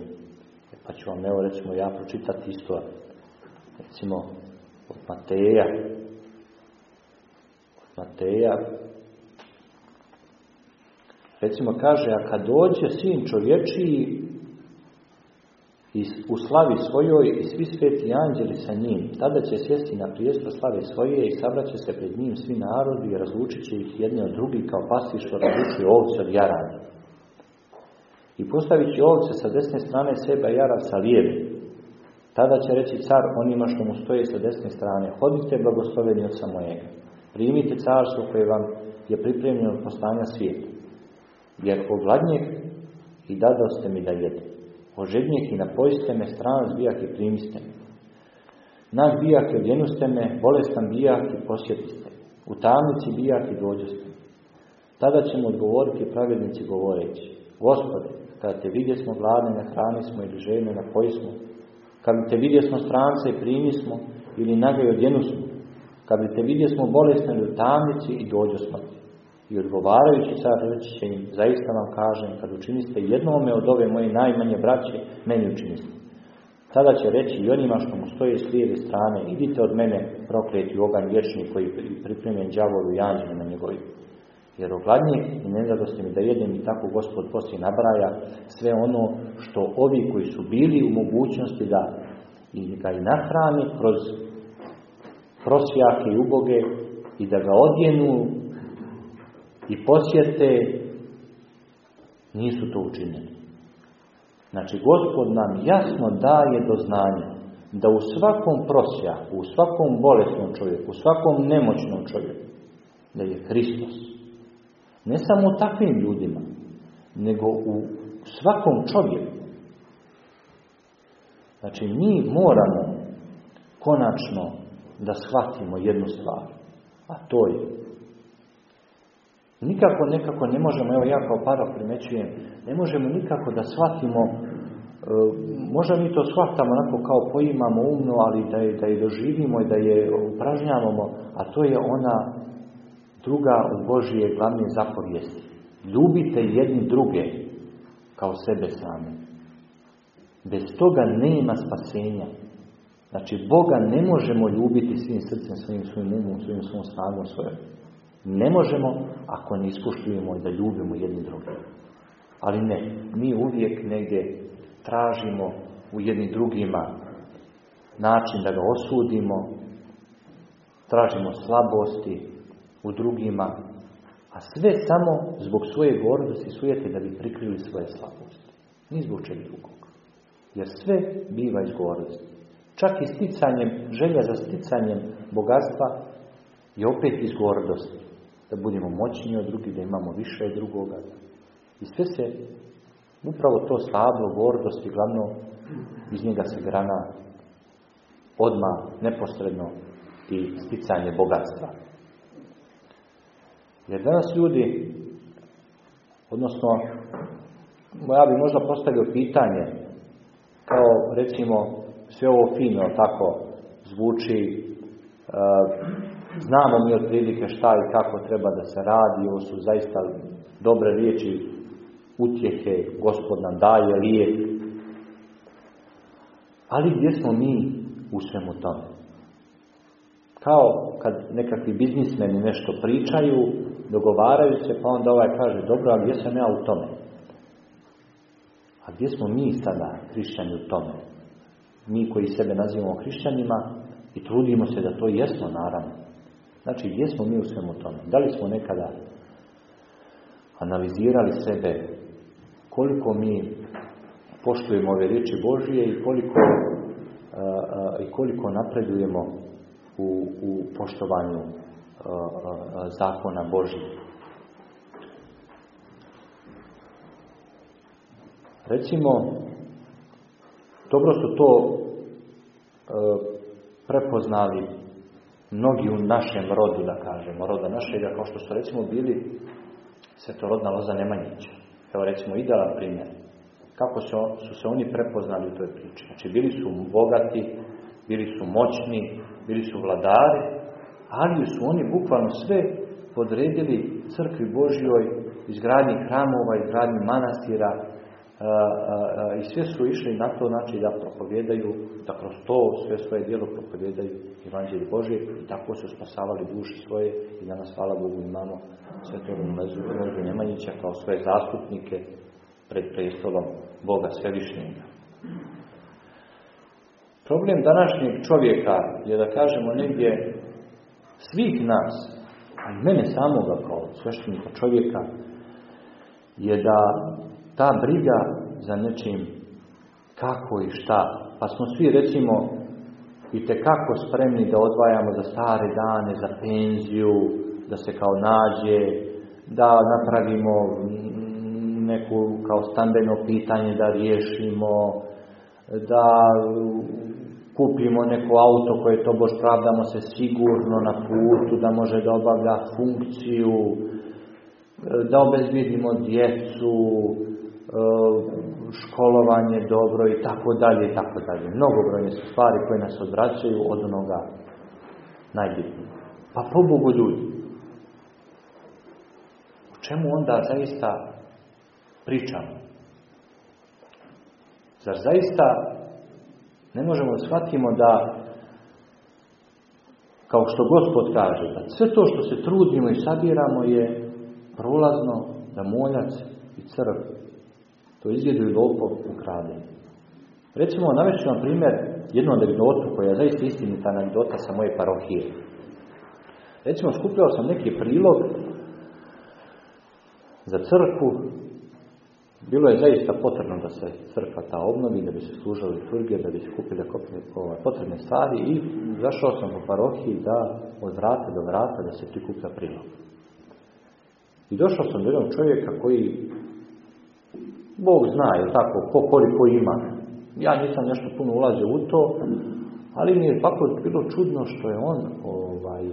Pa ću vam, evo recimo, ja pročitati isto, recimo, od Mateja. Od Mateja. Recimo kaže, a kad dođe sin čovječiji u slavi svojoj i svi sveti anđeli sa njim, tada će sjesti na prijesto slave svoje i sabraće se pred njim svi narodi i razlučit će ih jedne od drugih kao pastiš što razlučuje ovce od jaranja i postavit će ovce sa desne strane sebe, a jarav sa lijeve. Tada će reći car onima što mu stoje sa desne strane, hodite blagosloveni od mojega, primite carstvo koje vam je pripremljeno od postanja svijeta. Jer ogladnjeg i dadoste mi da jedu. Ožednjeg i napojiste me, stranac bijak i primiste me. Nag bijak i odjenuste me, bolestan bijak i posjetiste. U tamnici bijak i dođoste. Tada ćemo odgovoriti pravednici govoreći, Gospode, kada te vidje smo gladne, na hrani smo ili željne, na koji smo. Kad te vidje smo strance primi smo ili nage i odjenu smo. Kad te vidje smo bolesne u tamnici i dođu smo. I odgovarajući car reći će im, zaista vam kažem, kad učiniste jednome od ove moje najmanje braće, meni učiniste. Tada će reći i onima što mu stoje s lijeve strane, idite od mene prokleti oganj vječni koji pripremljen đavolu i anđelima njegovim jer ogladnje i ne zadosti mi da jedem i tako gospod poslije nabraja sve ono što ovi koji su bili u mogućnosti da i ga i nahrani kroz prosjake i uboge i da ga odjenu i posjete nisu to učinili. Znači, gospod nam jasno daje do znanja da u svakom prosjaku, u svakom bolesnom čovjeku, u svakom nemoćnom čovjeku, da je Hristos. Ne samo u takvim ljudima, nego u svakom čovjeku. Znači, mi moramo konačno da shvatimo jednu stvar, a to je nikako nekako ne možemo, evo ja kao para primećujem, ne možemo nikako da shvatimo, e, možda mi to shvatamo onako kao poimamo umno, ali da je, da je doživimo i da je upražnjavamo, a to je ona Druga od Božije glavne zapovijesti. Ljubite jedni druge kao sebe sami. Bez toga nema spasenja. Znači, Boga ne možemo ljubiti svim srcem, svojim svojim umom, svojim svom snagom svojom. Ne možemo ako ne ispuštujemo da ljubimo jedni drugi. Ali ne, mi uvijek negdje tražimo u jednim drugima način da ga osudimo, tražimo slabosti u drugima, a sve samo zbog svoje gordosti sujete da bi prikrili svoje slabosti. Ni zbog čeg drugog. Jer sve biva iz gordosti. Čak i sticanjem, želja za sticanjem bogatstva je opet iz gordosti. Da budemo moćniji od drugih, da imamo više od drugoga. I sve se, upravo to stablo gordosti, glavno iz njega se grana odmah, neposredno i sticanje bogatstva. Jer danas ljudi, odnosno, ja bi možda postavio pitanje, kao recimo sve ovo fino tako zvuči, e, znamo mi otprilike šta i kako treba da se radi, ovo su zaista dobre riječi, utjehe, gospod nam daje lijek. Ali gdje smo mi u svemu tome? Kao kad nekakvi biznismeni nešto pričaju, dogovaraju se, pa onda ovaj kaže, dobro, a gdje sam ja u tome? A gdje smo mi sada, hrišćani, u tome? Mi koji sebe nazivamo hrišćanima i trudimo se da to jesmo, naravno. Znači, gdje smo mi u svemu tome? Da li smo nekada analizirali sebe koliko mi poštujemo ove riječi Božije i koliko, i koliko napredujemo u, u poštovanju zakona Božih. Recimo, dobro su to e, prepoznali mnogi u našem rodu, da kažemo, roda našega, kao što su recimo bili svetorodna loza Nemanjića. Evo recimo idealan primjer. Kako su, su se oni prepoznali u toj priči. Znači bili su bogati, bili su moćni, bili su vladari, ali su oni bukvalno sve podredili crkvi Božjoj, izgradnji hramova, izgradnji manastira, i sve su išli na to znači da propovjedaju, da kroz to sve svoje djelo propovjedaju Evanđelje Božje i tako su spasavali duši svoje i danas hvala Bogu imamo svetoru Mrežu Nemanjića kao svoje zastupnike pred prestolom Boga Svevišnjega. Problem današnjeg čovjeka je da kažemo negdje svih nas, a i mene samoga kao sveštenika čovjeka, je da ta briga za nečim kako i šta. Pa smo svi recimo i kako spremni da odvajamo za stare dane, za penziju, da se kao nađe, da napravimo neku kao stambeno pitanje da riješimo, da kupimo neko auto koje to bož pravdamo se sigurno na putu, da može da obavlja funkciju, da obezbidimo djecu, školovanje dobro i tako dalje i tako dalje. Mnogobrojne su stvari koje nas odvraćaju od onoga najbitnije. Pa pobogu ljudi. O čemu onda zaista pričamo? Zar zaista ne možemo shvatimo da kao što Gospod kaže, da sve to što se trudimo i sabiramo je prolazno da moljac i crv to izgledu i lopov ukrade. Recimo, navešću vam primjer jednu anegdotu koja je zaista istinita anegdota sa moje parohije. Recimo, skupljao sam neki prilog za crkvu. Bilo je zaista potrebno da se crkva ta obnovi, da bi se služili liturgije, da bi se kupile potrebne stvari i zašao sam po parohiji da od vrata do vrata da se prikuplja prilog. I došao sam do jednog čovjeka koji Bog zna, je tako, ko koliko ima. Ja nisam nešto puno ulazio u to, ali mi je tako bilo čudno što je on ovaj,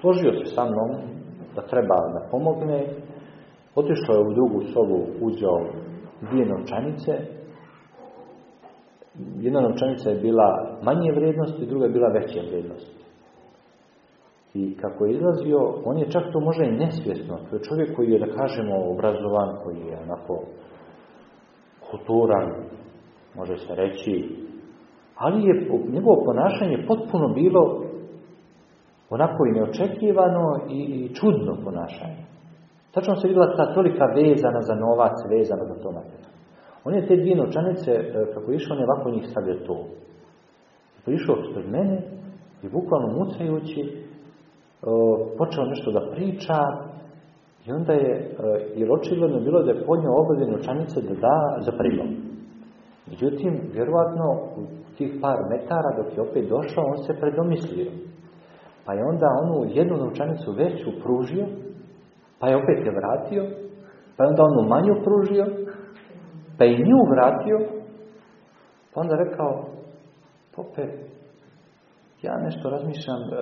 složio se sa mnom da treba da pomogne. Otišao je u drugu sobu, uzeo dvije novčanice. Jedna novčanica je bila manje vrijednosti, druga je bila veće vrijednosti. I kako je izlazio, on je čak to možda i nesvjesno. To je čovjek koji je, da kažemo, obrazovan, koji je onako kulturan, može se reći, ali je njegovo ponašanje potpuno bilo onako i neočekivano i, i čudno ponašanje. Tačno se vidjela ta tolika vezana za novac, vezana za to materiju. On je te dvije novčanice, e, kako išao, on je ovako njih stavio to. Prišao pred mene i bukvalno mucajući e, počeo nešto da priča i onda je, e, jer očigledno bilo da je podnio obavlje novčanice da da za prilog. Međutim, vjerovatno u tih par metara dok je opet došao, on se predomislio. Pa je onda onu jednu novčanicu veću pružio, pa je opet je vratio, pa je onda onu manju pružio, pa je nju vratio, pa onda rekao, pope, ja nešto razmišljam, e,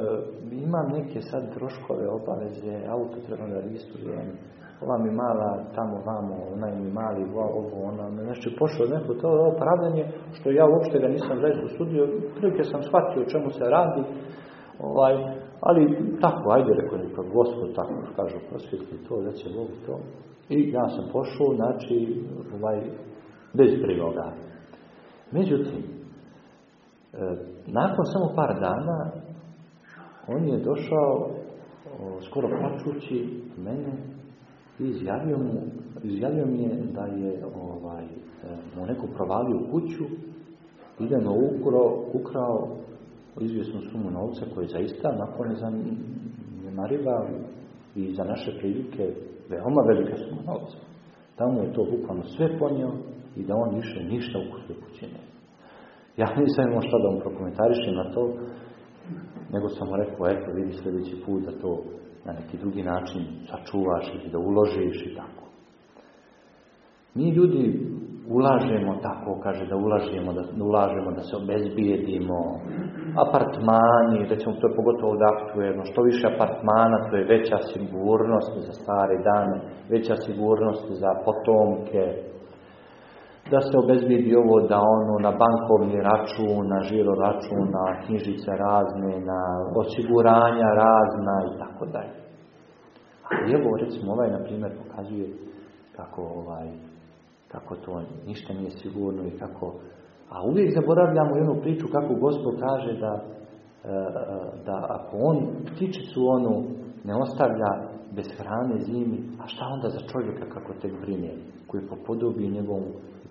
imam neke sad troškove, obaveze, auto treba da ristujem, ova mi mala, tamo, vamo, onaj mi mali, ovo, ono, znači pošlo neko to opravdanje, što ja uopšte ga nisam zaista sudio, prilike sam shvatio o čemu se radi, ovaj, ali tako, ajde, rekao neka gospod, tako kažu, prosvjetli to, da će Bog to. I ja sam pošao, znači, ovaj, bez priloga. Međutim, e, nakon samo par dana, on je došao, skoro plačući mene, i izjavio, mu, izjavio mi je da je ovaj, e, mu neko provalio kuću i da mu ukrao izvjesnu sumu novca koji zaista nakon zanemariva i za naše prilike veoma velike sumu novca. Tamo je to bukvalno sve ponio i da on više ništa u kuću kuće ne. Ja nisam imao što da mu prokomentarišem na to, nego sam mu rekao, eto vidi sljedeći put da to na neki drugi način sačuvaš ili da uložiš i tako. Mi ljudi ulažemo tako, kaže da ulažemo, da, ulažemo, da se obezbijedimo, apartmani, recimo to je pogotovo da aktuelno, što više apartmana, to je veća sigurnost za stare dane, veća sigurnost za potomke, da se obezbijedi ovo da ono na bankovni račun, na žiro račun, na knjižice razne, na osiguranja razna i tako dalje. Ali evo recimo ovaj na primjer pokazuje kako ovaj kako to ništa nije sigurno i kako a uvijek zaboravljamo jednu priču kako Gospod kaže da e, da ako on ptičicu onu ne ostavlja bez hrane zimi, a šta onda za čovjeka kako tek brine, koji po podobi njegovom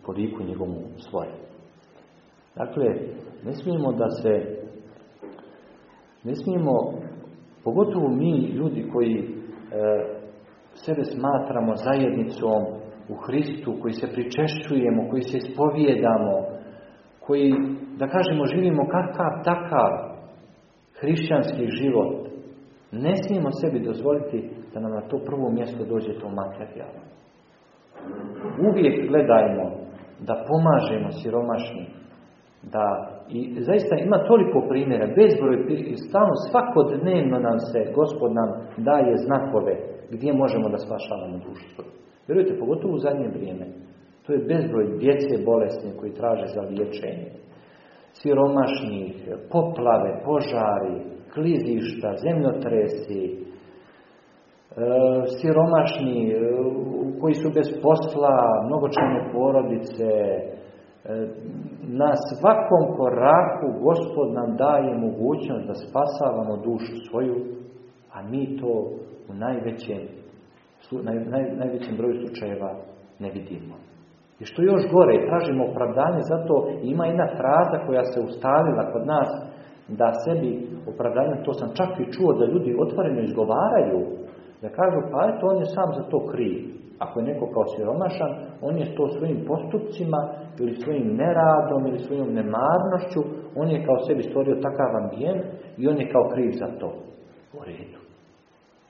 po liku njegovu svoje. Dakle, ne smijemo da se, ne smijemo, pogotovo mi ljudi koji e, sebe smatramo zajednicom u Hristu, koji se pričešćujemo, koji se ispovijedamo, koji, da kažemo, živimo kakav takav hrišćanski život, ne smijemo sebi dozvoliti da nam na to prvo mjesto dođe to materijalno. Uvijek gledajmo da pomažemo siromašnim, da i zaista ima toliko primjera, bezbroj stalno svakodnevno nam se Gospod nam daje znakove gdje možemo da spašavamo svoju. Vjerujte, pogotovo u zadnje vrijeme, to je bezbroj djece bolesne koji traže za liječenje, siromašnih, poplave, požari, klizišta, zemljotresi, e, siromašni, e, koji su bez posla, mnogočane porodice, e, na svakom koraku Gospod nam daje mogućnost da spasavamo dušu svoju, a mi to u najvećem, naj, najvećem broju slučajeva ne vidimo. I što još gore, tražimo opravdanje, zato ima jedna fraza koja se ustavila kod nas, da sebi opravdanje, to sam čak i čuo da ljudi otvoreno izgovaraju, da kažu, pa eto, on je sam za to kriv. Ako je neko kao siromašan, on je to svojim postupcima ili svojim neradom ili svojom nemarnošću, on je kao sebi stvorio takav ambijent i on je kao kriv za to. U redu.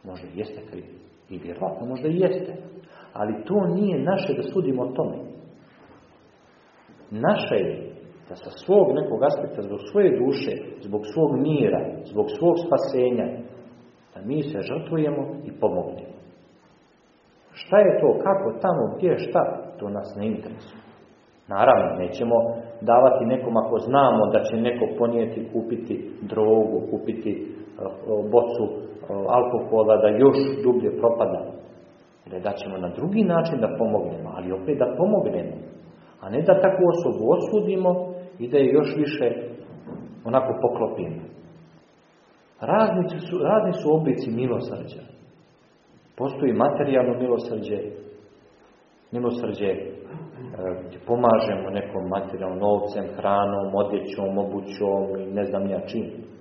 Možda jeste kriv. I vjerojatno možda i jeste. Ali to nije naše da sudimo o tome. Naše je da sa svog nekog aspekta, zbog svoje duše, zbog svog mira, zbog svog spasenja, da mi se žrtvujemo i pomognemo. Šta je to, kako, tamo, gdje, šta, to nas ne interesuje. Naravno, nećemo davati nekom ako znamo da će neko ponijeti, kupiti drogu, kupiti bocu alkohola, da još dublje propada. Ne da ćemo na drugi način da pomognemo, ali opet da pomognemo. A ne da takvu osobu osudimo i da je još više onako poklopimo. Razni su, razni su oblici milosrđa. Postoji materijalno milosrđe, milosrđe e, pomažemo nekom materijalnom novcem, hranom, odjećom, obućom i ne znam ja čim.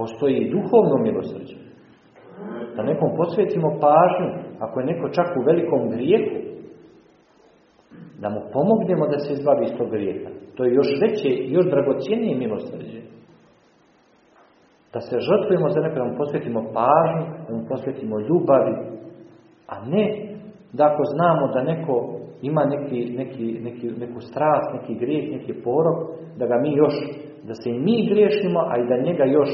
Postoji i duhovno milosrđe. Da nekom posvetimo pažnju, ako je neko čak u velikom grijehu, da mu pomognemo da se izbavi iz tog grijeha. To je još veće, još dragocijenije milosrđe. Da se žrtvujemo za neko, da mu posvetimo pažnju, da mu posvetimo ljubavi, a ne da ako znamo da neko ima neki, neki, neki, neku strast, neki grijeh, neki porok, da ga mi još, da se i mi griješimo, a i da njega još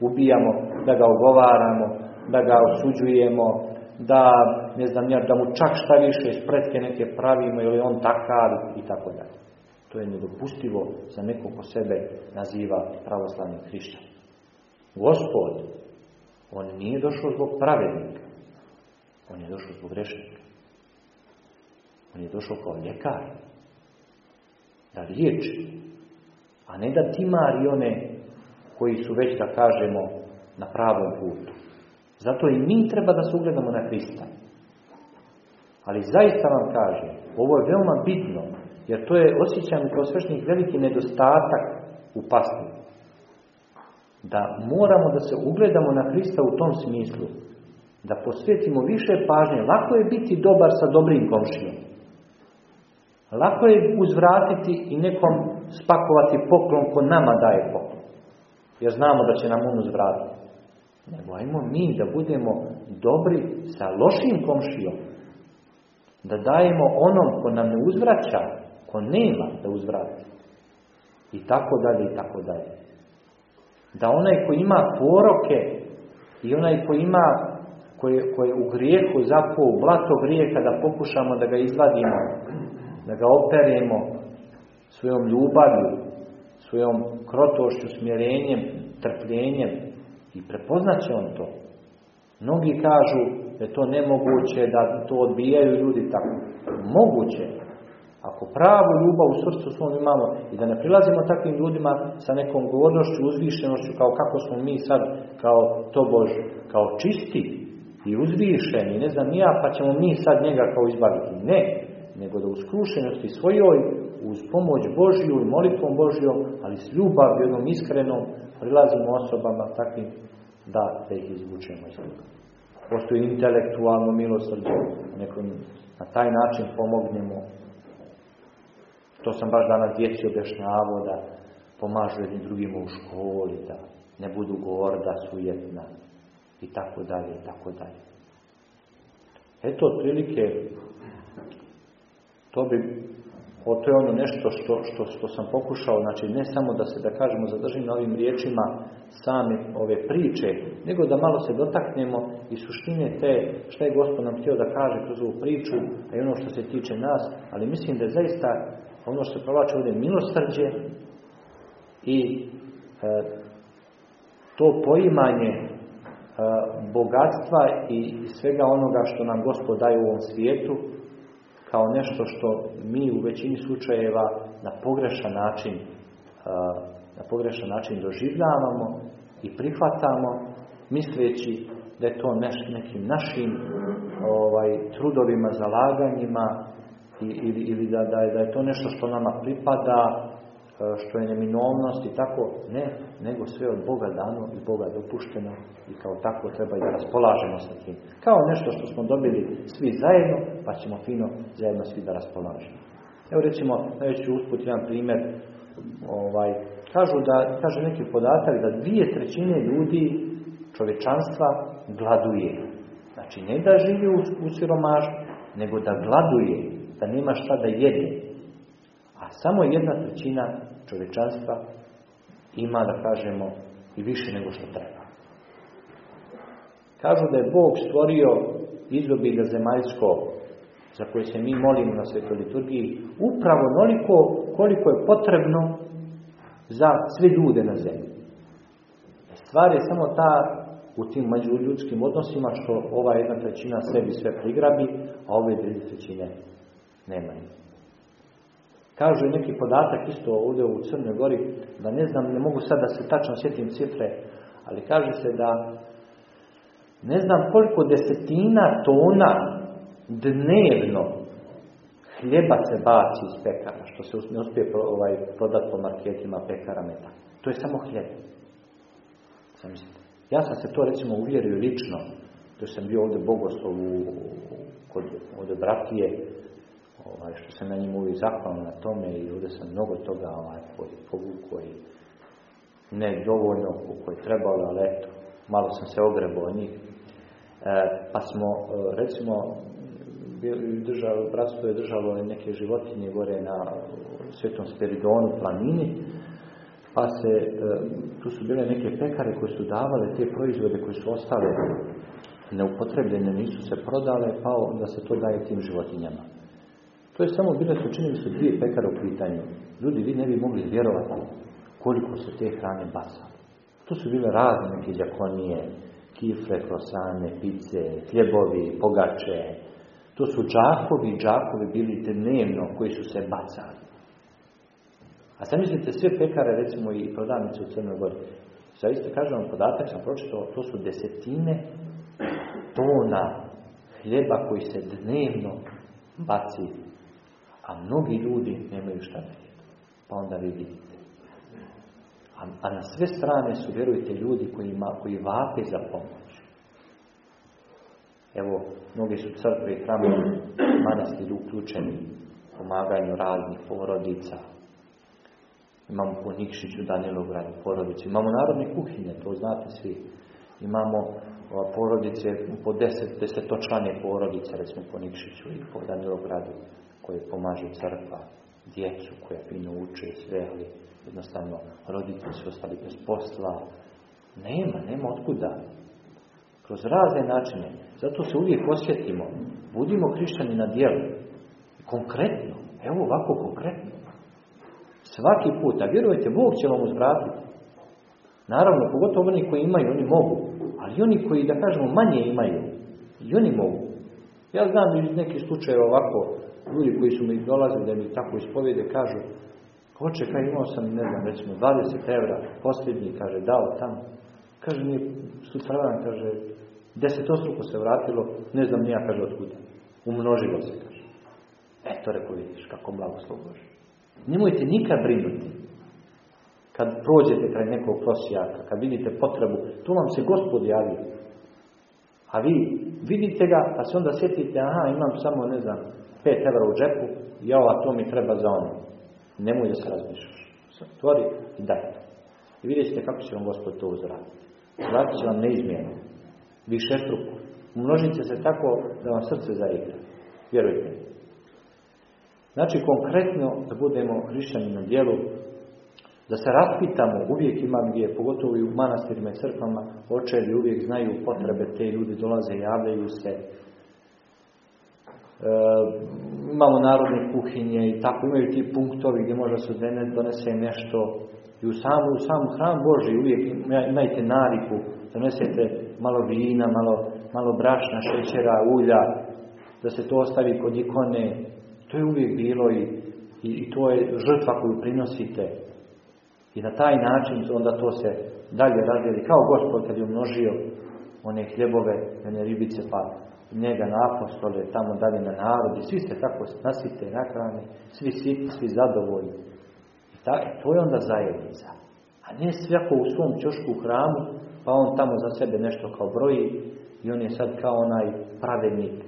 ubijamo, da ga ogovaramo, da ga osuđujemo, da, ne znam ja, da mu čak šta više spretke neke pravimo ili on takav i tako dalje. To je nedopustivo za nekog ko sebe naziva pravoslavni hrišćan. Gospod, on nije došao zbog pravednika, on je došao zbog grešnika. On je došao kao ljekar, da liječi, a ne da timari one koji su već, da kažemo, na pravom putu. Zato i mi treba da se ugledamo na Hrista. Ali zaista vam kažem, ovo je veoma bitno, jer to je osjećam kao svešnih veliki nedostatak u pasni. Da moramo da se ugledamo na Hrista u tom smislu, da posvetimo više pažnje. Lako je biti dobar sa dobrim komšijom. Lako je uzvratiti i nekom spakovati poklon ko nama daje poklon. Jer znamo da će nam on uzvratiti. Nego ajmo mi da budemo dobri sa lošim komšijom. Da dajemo onom ko nam ne uzvraća, ko nema da uzvrati. I tako dalje, i tako dalje. Da onaj ko ima poroke i onaj ko ima koje, koje u grijehu zapo u blato grijeha da pokušamo da ga izvadimo, da ga operemo svojom ljubavlju, svojom krotošću, smjerenjem, trpljenjem i prepoznat će on to. Mnogi kažu da je to nemoguće, da to odbijaju ljudi tako. Moguće. Ako pravu ljubav u srcu svom imamo i da ne prilazimo takvim ljudima sa nekom govornošću, uzvišenošću, kao kako smo mi sad, kao to Bož, kao čisti i uzvišeni, ne znam ja, pa ćemo mi sad njega kao izbaviti. Ne, nego da u skrušenosti svojoj, uz pomoć Božju i molitvom Božjom, ali s ljubavlju jednom iskrenom, prilazimo osobama takvim da, da ih izvučemo iz toga. Postoji intelektualno milosrđe, nekom na taj način pomognemo. To sam baš danas djeci objašnjavao da pomažu jednim drugima u školi, da ne budu gorda, sujetna i tako dalje, i tako dalje. Eto, otprilike, to bi to je ono nešto što, što, što sam pokušao, znači ne samo da se, da kažemo, zadržim na ovim riječima same ove priče, nego da malo se dotaknemo i suštine te, šta je Gospod nam htio da kaže kroz ovu priču, a i ono što se tiče nas, ali mislim da je zaista ono što se provlače ovdje milosrđe i e, to poimanje e, bogatstva i svega onoga što nam Gospod daje u ovom svijetu, kao nešto što mi u većini slučajeva na pogrešan način na pogrešan način doživljavamo i prihvatamo misleći da je to neš, nekim našim ovaj, trudovima, zalaganjima ili, ili da, da, je, da je to nešto što nama pripada, što je neminovnost i tako. Ne, nego sve od Boga dano i Boga dopušteno i kao tako treba i da raspolažemo sa tim. Kao nešto što smo dobili svi zajedno, pa ćemo fino zajedno svi da raspolažemo. Evo recimo, najveću usput jedan primjer, ovaj, kažu da, kaže neki podatak da dvije trećine ljudi čovečanstva gladuje. Znači ne da živi u, u siromaštvu, nego da gladuje, da nema šta da jede. Samo jedna trećina čovečanstva ima, da kažemo, i više nego što treba. Kažu da je Bog stvorio izobilje zemaljsko za koje se mi molimo na svetoj liturgiji, upravo noliko koliko je potrebno za sve ljude na zemlji. Stvar je samo ta u tim međuljudskim odnosima što ova jedna trećina sebi sve prigrabi, a ove dvije trećine nemaju. Kažu neki podatak isto ovdje u Crnoj Gori, da ne znam, ne mogu sad da se tačno sjetim cifre, Ali kaže se da ne znam koliko desetina tona dnevno hljeba se baci iz pekara, što se ne uspije ovaj, prodati po marketima pekara meta. To je samo hljeb. Zamislite. Ja sam se to recimo uvjerio lično, to sam bio ovdje bogoslov u, kod ovdje bratije, ovaj, što sam na njim uvijek zahvalan na tome i ovdje sam mnogo toga ovaj, povukao i ne dovoljno koliko je trebalo, ali eto, malo sam se ogrebao njih. E, pa smo, e, recimo, držalo, bratstvo je držalo neke životinje gore na Svetom Speridonu planini, pa se, e, tu su bile neke pekare koje su davale te proizvode koje su ostale neupotrebljene, nisu se prodale, pa onda se to daje tim životinjama. To je samo bile su činili su dvije pekare u pitanju. Ljudi, vi ne bi mogli vjerovati koliko se te hrane bacali. To su bile razne neke djakonije, kifle, krosane, pice, hljebovi, pogače. To su džakovi, džakovi bili dnevno koji su se bacali. A sad mislite sve pekare, recimo i prodavnice u Crnoj Gori. Zaista kažem vam podatak, sam pročitao, to su desetine tona hljeba koji se dnevno baci, a mnogi ljudi nemaju šta da Pa onda vi vidite. A, a, na sve strane su, vjerujte, ljudi koji, ima, koji vape za pomoć. Evo, mnogi su crkve i hramovi manastiri uključeni pomaganju raznih porodica, Imamo po Nikšiću, porodice. Imamo narodne kuhinje, to znate svi. Imamo porodice, po deset, desetočlane porodice, recimo po Nikšiću i po Danilogradu, koje pomažu crkva, djecu koja fino uče i sve, ali jednostavno roditelji su ostali bez posla. Nema, nema otkuda. Kroz razne načine. Zato se uvijek osjetimo. Budimo krišćani na dijelu. Konkretno. Evo ovako konkretno. Svaki put, a vjerujte, Bog će vam uzvratiti. Naravno, pogotovo oni koji imaju, oni mogu. Ali oni koji, da kažemo, manje imaju, i oni mogu. Ja znam iz nekih slučajeva ovako, ljudi koji su mi dolazili da mi tako ispovjede, kažu, hoće, kaj imao sam, ne znam, recimo 20 evra, posljednji, kaže, dao tamo. Kaže mi, sutradan, kaže, desetostruko se vratilo, ne znam nija, kaže, otkuda. Umnožilo se, kaže. Eto, reko vidiš, kako blagoslov Bože. Nemojte nikad brinuti. Kad prođete kraj nekog prosjaka, kad vidite potrebu, tu vam se gospod javi. A vi vidite ga, pa se onda sjetite, aha, imam samo, ne znam, pet evra u džepu, ja, a to mi treba za ono. Nemoj da se razmišljaš. Stvori i daj to. I vidjet ćete kako će vam gospod to uzraditi. Uzradit će vam neizmjerno. Više struku. Umnožit će se tako da vam srce zaigra. Vjerujte mi. Znači, konkretno da budemo hrišćani na dijelu, da se raspitamo, uvijek ima gdje, pogotovo i u manastirima i crkvama, očevi uvijek znaju potrebe, te ljudi dolaze, javljaju se. E, imamo narodne kuhinje i tako, imaju ti punktovi gdje možda se donese nešto. I u samu, u samu hram Boži uvijek imajte naviku, donesete malo vina, malo, malo brašna, šećera, ulja, da se to ostavi kod ikone, to je uvijek bilo i, i, to je žrtva koju prinosite. I na taj način onda to se dalje razdjeli. Kao gospod kad je umnožio one hljebove, one ribice, pa njega na apostole, tamo dalje na narod. I svi ste tako nasite, nakrani, svi siti, svi zadovoljni. I to je onda zajednica. A ne svako u svom čošku u hramu, pa on tamo za sebe nešto kao broji i on je sad kao onaj pravednik,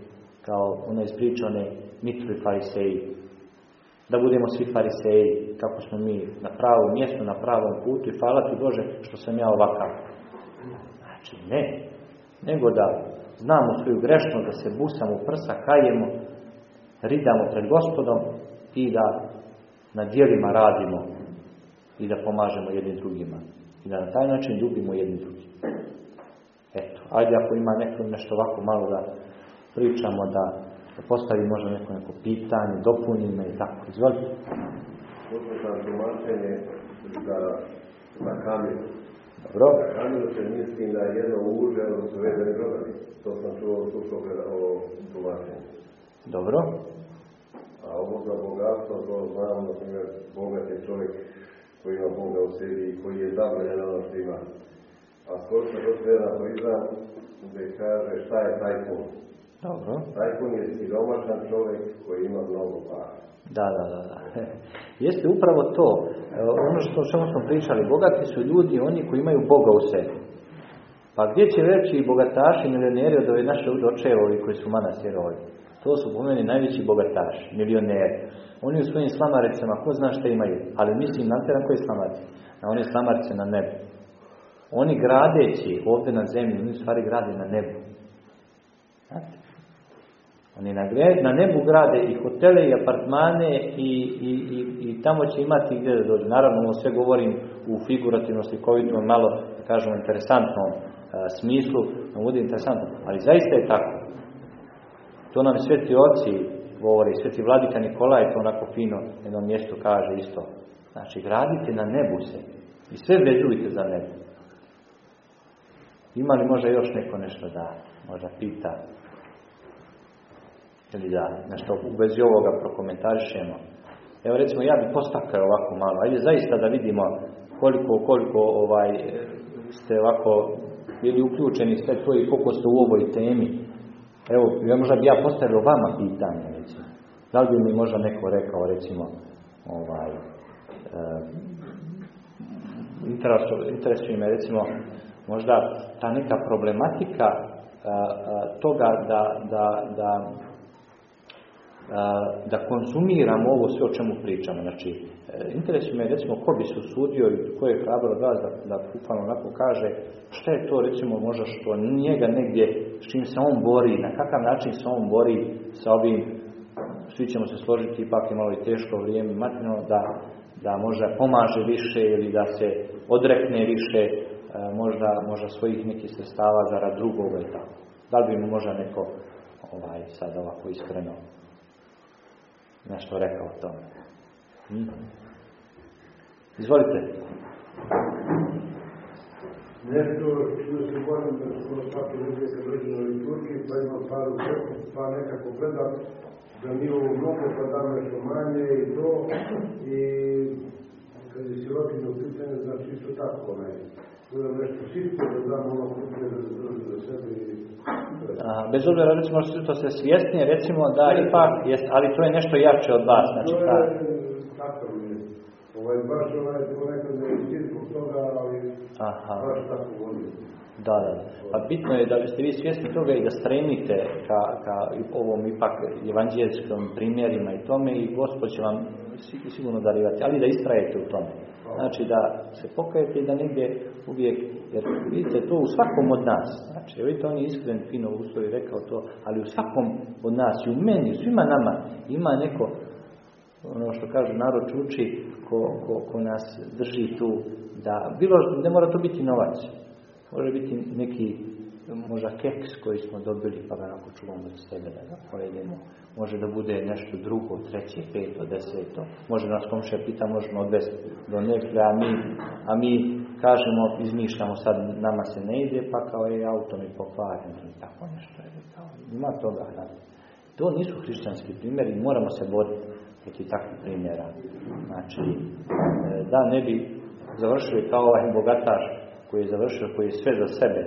kao onaj ispričane mitru i fariseji. Da budemo svi fariseji, kako smo mi na pravom mjestu, na pravom putu i hvala ti Bože što sam ja ovakav. Znači ne, nego da znamo svoju grešnost, da se busamo u prsa, kajemo, ridamo pred gospodom i da na dijelima radimo i da pomažemo jednim drugima. I da na taj način ljubimo jednim drugim. Eto, ajde ako ima neko nešto ovako malo da pričamo, da da postavi možda neko neko pitanje, dopuni me i tako. Izvolite. Poslušam tumačenje za. Dobro. Na kamenu se mislim da je jedno uže, odnosno vezani brodovi. To sam čuo slušao o tumačenju. Dobro. A ovo za bogatstvo, to znam, na primjer, bogat je čovjek koji ima Boga u sebi i koji je zavoljen ono što ima. A skoro sam došli jedan aforizam gdje kaže šta je tajkun. Dobro. Tajkun je siromašan čovjek koji ima mnogo para. Da, da, da, da. Jeste upravo to. Ono što, o čemu smo pričali, bogati su ljudi oni koji imaju Boga u sebi. Pa gdje će veći bogataši, milioneri od ove naše očevovi koji su manasirovi? To su po meni najveći bogataši, milioneri. Oni u svojim slamaricama, ko zna šta imaju, ali mislim na te na koje slamarice? Na one slamarice na nebu. Oni gradeći ovdje na zemlji, oni stvari grade na nebu. Znate? Oni na, na nebu grade i hotele i apartmane i, i, i, i tamo će imati gdje da dođu. Naravno, ovo sve govorim u figurativno slikovitom, malo, da kažemo, interesantnom smislu, nam bude interesantno. Ali zaista je tako. To nam sveti oci govori, sveti vladika Nikolaj to onako fino na jednom mjestu kaže isto. Znači, gradite na nebu se i sve vezujte za nebo. Ima li možda još neko nešto da možda pita? Ili da nešto u vezi ovoga prokomentarišemo? Evo recimo ja bi postakao ovako malo. Ajde zaista da vidimo koliko, koliko ovaj, ste ovako bili uključeni sve to i koliko ste u ovoj temi. Evo, ja možda bi ja postavio vama pitanje, recimo. Da li bi mi možda neko rekao, recimo, ovaj, e, interesuje me, recimo, možda ta neka problematika e, e, toga da, da, da da konzumiramo ovo sve o čemu pričamo. Znači, e, interesuje me recimo ko bi se usudio i ko je hrabro od da, da bukvalno onako kaže šta je to recimo možda što njega negdje s čim se on bori, na kakav način se on bori sa ovim, svi ćemo se složiti, ipak je malo i teško vrijeme matino, da, da možda pomaže više ili da se odrekne više e, možda, možda svojih nekih sredstava zarad drugoga i tako. Da li bi mu možda neko ovaj, sad ovako iskreno nešto rekao o tome. Hm? Izvolite. Nešto što se moram da smo svaki ljudi kad dođe na liturgiji, pa ima paru pa nekako gledam da mi ovo mnogo, pa dam nešto manje i to. I kad je sirotinja u pitanju, znači isto tako onaj. Nešto da ono kuće da drži za sebe i a, bez obzira recimo što ste svjesni, recimo da ipak jest, ali to je nešto jače od vas, znači to je tako mi. Ovaj, baš ovaj, ponekad ne je zbog toga, ali Aha. baš tako volim. Da, da. Pa bitno je da ste vi svjesni toga i da stremite ka, ka ovom ipak evanđelskom primjerima i tome i Gospod će vam sigurno darivati, ali da istrajete u tome. Znači da se pokajete i da negdje uvijek, jer vidite to u svakom od nas. Znači, vidite on je iskren, fino u i rekao to, ali u svakom od nas i u meni, svima nama ima neko ono što kaže narod čuči ko, ko, ko nas drži tu da bilo ne mora to biti novac može biti neki možda keks koji smo dobili pa ga ako čuvamo za sebe da ga pojedemo može da bude nešto drugo, treće, peto, deseto. Može nas komšija pita, možemo odvesti do nekle, a mi, a mi kažemo, izmišljamo sad nama se ne ide, pa kao je auto mi pokvaren i tako nešto je kao, ima toga to nisu hrišćanski primjeri moramo se boriti protiv takvih primjera. Znači e, da ne bi završili kao ovaj bogataš koji je završio, koji je sve za sebe,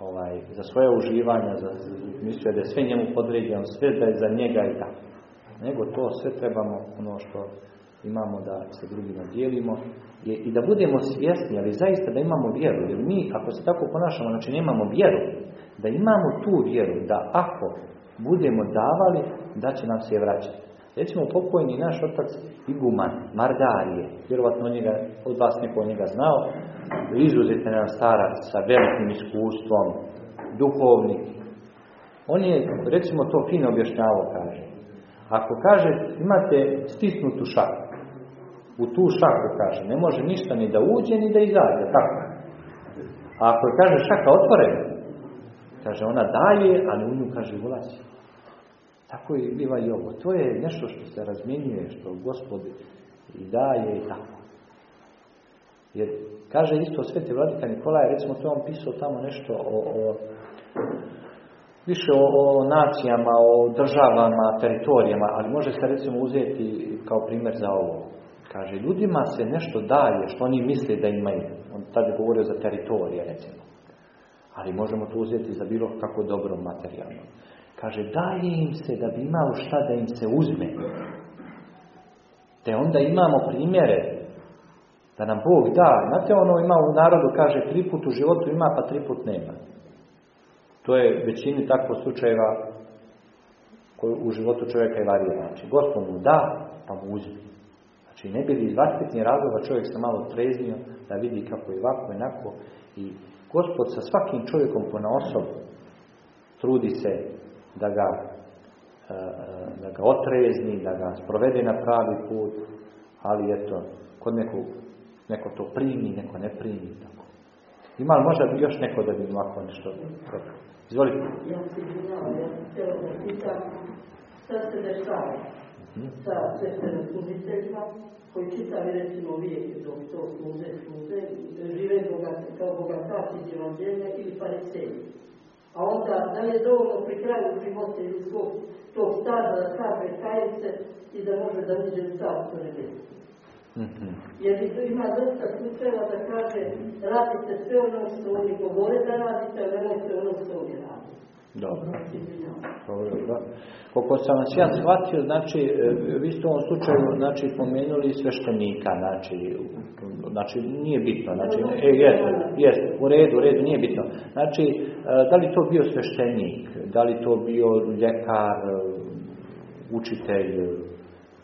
ovaj, za svoje uživanja, za, mislio da je sve njemu podređeno, sve da je za njega i tako. Nego to sve trebamo, ono što imamo da se drugima dijelimo je, i da budemo svjesni, ali zaista da imamo vjeru. Jer mi, ako se tako ponašamo, znači nemamo vjeru, da imamo tu vjeru, da ako budemo davali, da će nam se vraćati. Recimo pokojni naš otac Iguman, Margarije, vjerovatno njega, od vas neko njega znao, izuzete nam starac sa velikim iskustvom, duhovnik. On je, recimo, to fino objašnjavao, kaže. Ako kaže, imate stisnutu šaku, u tu šaku, kaže, ne može ništa ni da uđe, ni da izađe, tako. A ako je, kaže, šaka otvorena, kaže, ona daje, ali u nju, kaže, ulazi. Tako je biva i ovo. To je nešto što se razmjenjuje, što gospod i daje i tako. Jer kaže isto sveti vladika Nikolaj, recimo to on pisao tamo nešto o, o više o, o, nacijama, o državama, teritorijama, ali može se recimo uzeti kao primjer za ovo. Kaže, ljudima se nešto daje što oni misle da imaju. on tad je govorio za teritorije, recimo. Ali možemo to uzeti za bilo kako dobro materijalno. Kaže, daje im se da bi imalo šta da im se uzme. Te onda imamo primjere da nam Bog da. Znate ono ima u narodu, kaže, tri put u životu ima, pa tri put nema. To je većini takvog slučajeva koji u životu čovjeka je varira. Znači, Gospod mu da, pa mu uzme. Znači, ne bi li iz vlastitnih razloga čovjek se malo treznio da vidi kako je ovako i onako. I Gospod sa svakim čovjekom po osob trudi se da ga, e, da ga otrezni, da ga sprovede na pravi put, ali eto, kod nekog Neko to primi, neko ne primi. Tako. Ima li možda još neko da bi ovako nešto rekao? Izvolite. Ja se izvinjavam, ja sam htjela da pitam šta se dešava hmm. sa sveštenim služiteljima koji čitavi recimo vijek dok to služe, služe, žive bogat, kao bogatači iz evanđelja ili fariseji. A onda, da je dovoljno pri kraju života ili svog tog staža da kaže kajice i da može da uđe u carstvo nebesko? Mm-hmm. Jer ima dosta slučajeva da kaže radite sve ono što oni govore da radite, a nemojte ono što oni radi. Dobro. Dobro, da. Koliko sam vas ja shvatio, znači, e, vi ste u ovom slučaju znači, spomenuli sveštenika, znači, znači nije bitno, znači, e, jest, jest, u redu, u redu, nije bitno. Znači, e, da li to bio sveštenik, da li to bio ljekar, e, učitelj,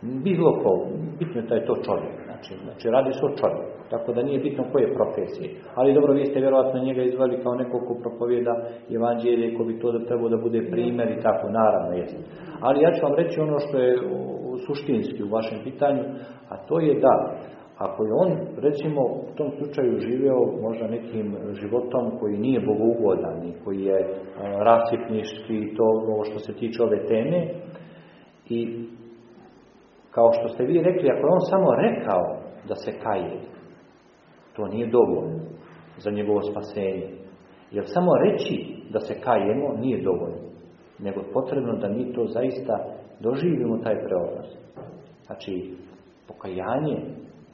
bilo ko, bitno je da je to čovjek. Znači, znači radi se o čovjeku. Tako da nije bitno koje profesije. Ali dobro, vi ste vjerojatno njega izvali kao neko ko propovjeda evanđelje, ko bi to da trebao da bude primjer i tako, naravno jest. Ali ja ću vam reći ono što je suštinski u vašem pitanju, a to je da ako je on, recimo, u tom slučaju živio možda nekim životom koji nije bogougodan i koji je rasipniški, to ovo što se tiče ove teme, i kao što ste vi rekli, ako je on samo rekao da se kaje, to nije dovoljno za njegovo spasenje. Jer samo reći da se kajemo nije dovoljno. Nego potrebno da mi to zaista doživimo taj preobraz. Znači, pokajanje e,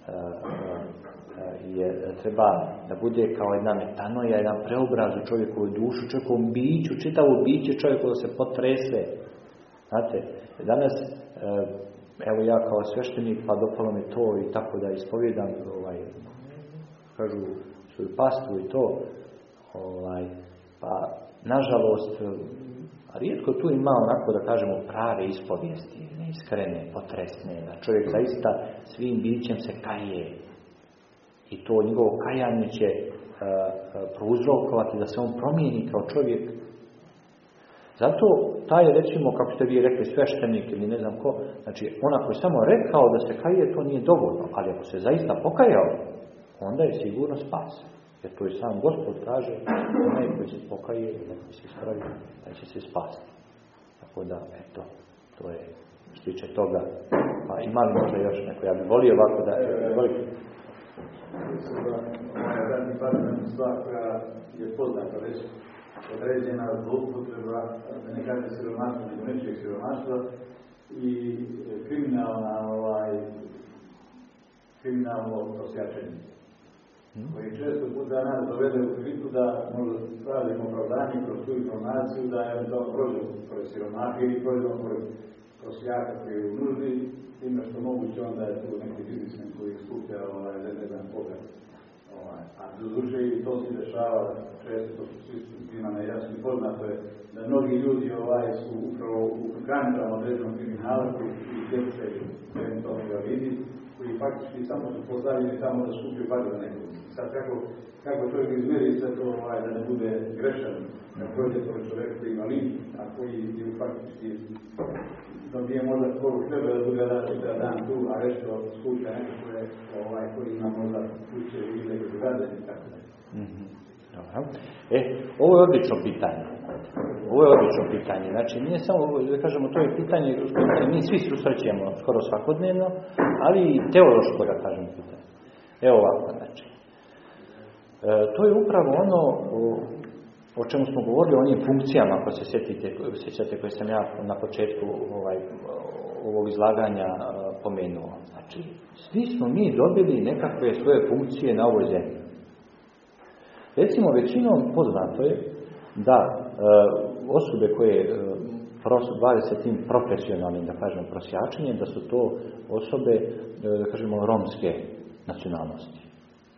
e, je, treba da bude kao jedna metanoja, jedan preobraz u čovjekovu dušu, čovjekovom biću, čitavo biće čovjekovo se potrese. Znate, danas e, evo ja kao sveštenik, pa dopalo mi to i tako da ispovjedam, ovaj, kažu svoju pastvu i to, ovaj, pa nažalost, rijetko tu ima onako da kažemo prave ispovijesti, neiskrene, potresne, da čovjek zaista svim bićem se kaje. I to njegovo kajanje će uh, da se on promijeni kao čovjek zato taj recimo, kako ste vi rekli, sveštenik ili ne znam ko, znači ona koji samo rekao da se kaje, to nije dovoljno, ali ako se zaista pokajao, onda je sigurno spas. Jer to je sam Gospod kaže, onaj koji se pokaje, koji se ispravi, da će se spasti. Tako da, eto, to je što tiče toga. Pa ima li možda još neko, ja bih volio ovako da... Volio. Ovaj stvar koja je poznata već određena zloupotreba, ne kaže siromaštva, nego nečeg siromaštva i kriminalna, ovaj, kriminalno osjačenje. Hmm. koji često puta nas dovede u kritu da možda tražimo opravdanje kroz tu informaciju da je to prođe kroz siromahe ili prođemo kroz prosjaka koji je u nuždi, time što moguće onda je tu neki biznismen koji skuplja ovaj, jedan pogled. Ovaj, a duše i to se dešava često, svi svima nejasno poznato je da mnogi ljudi ovaj su upravo u granicama određenom kriminalu koji utječaju eventualno ga vidi, koji faktički samo su postavljeni tamo da skupiju pare za nekog. Sad kako, kako čovjek izmeri sve to ovaj, da ne bude grešan, da prođe to čovjek koji ima link, a koji je faktički dobije možda koru hleba da bude da dan tu, a rešto skuća neko je ovaj, koji ima možda kuće ili neko građan i tako dalje. Mhm. E, ovo je odlično pitanje. Ovo je odlično pitanje. Znači, nije samo, da kažemo, to je pitanje s kojim mi svi susrećemo skoro svakodnevno, ali i teološko, da kažem, pitanje. Evo ovako, znači. E, to je upravo ono o, o čemu smo govorili, o onim funkcijama, ako se sjetite, sjećate koje sam ja na početku ovaj, ovog izlaganja uh, pomenuo. Znači, svi smo mi dobili nekakve svoje funkcije na ovoj zemlji. Recimo, većinom poznato je da e, osobe koje e, bave se tim profesionalnim, da kažemo, prosjačenjem, da su to osobe, e, da kažemo, romske nacionalnosti.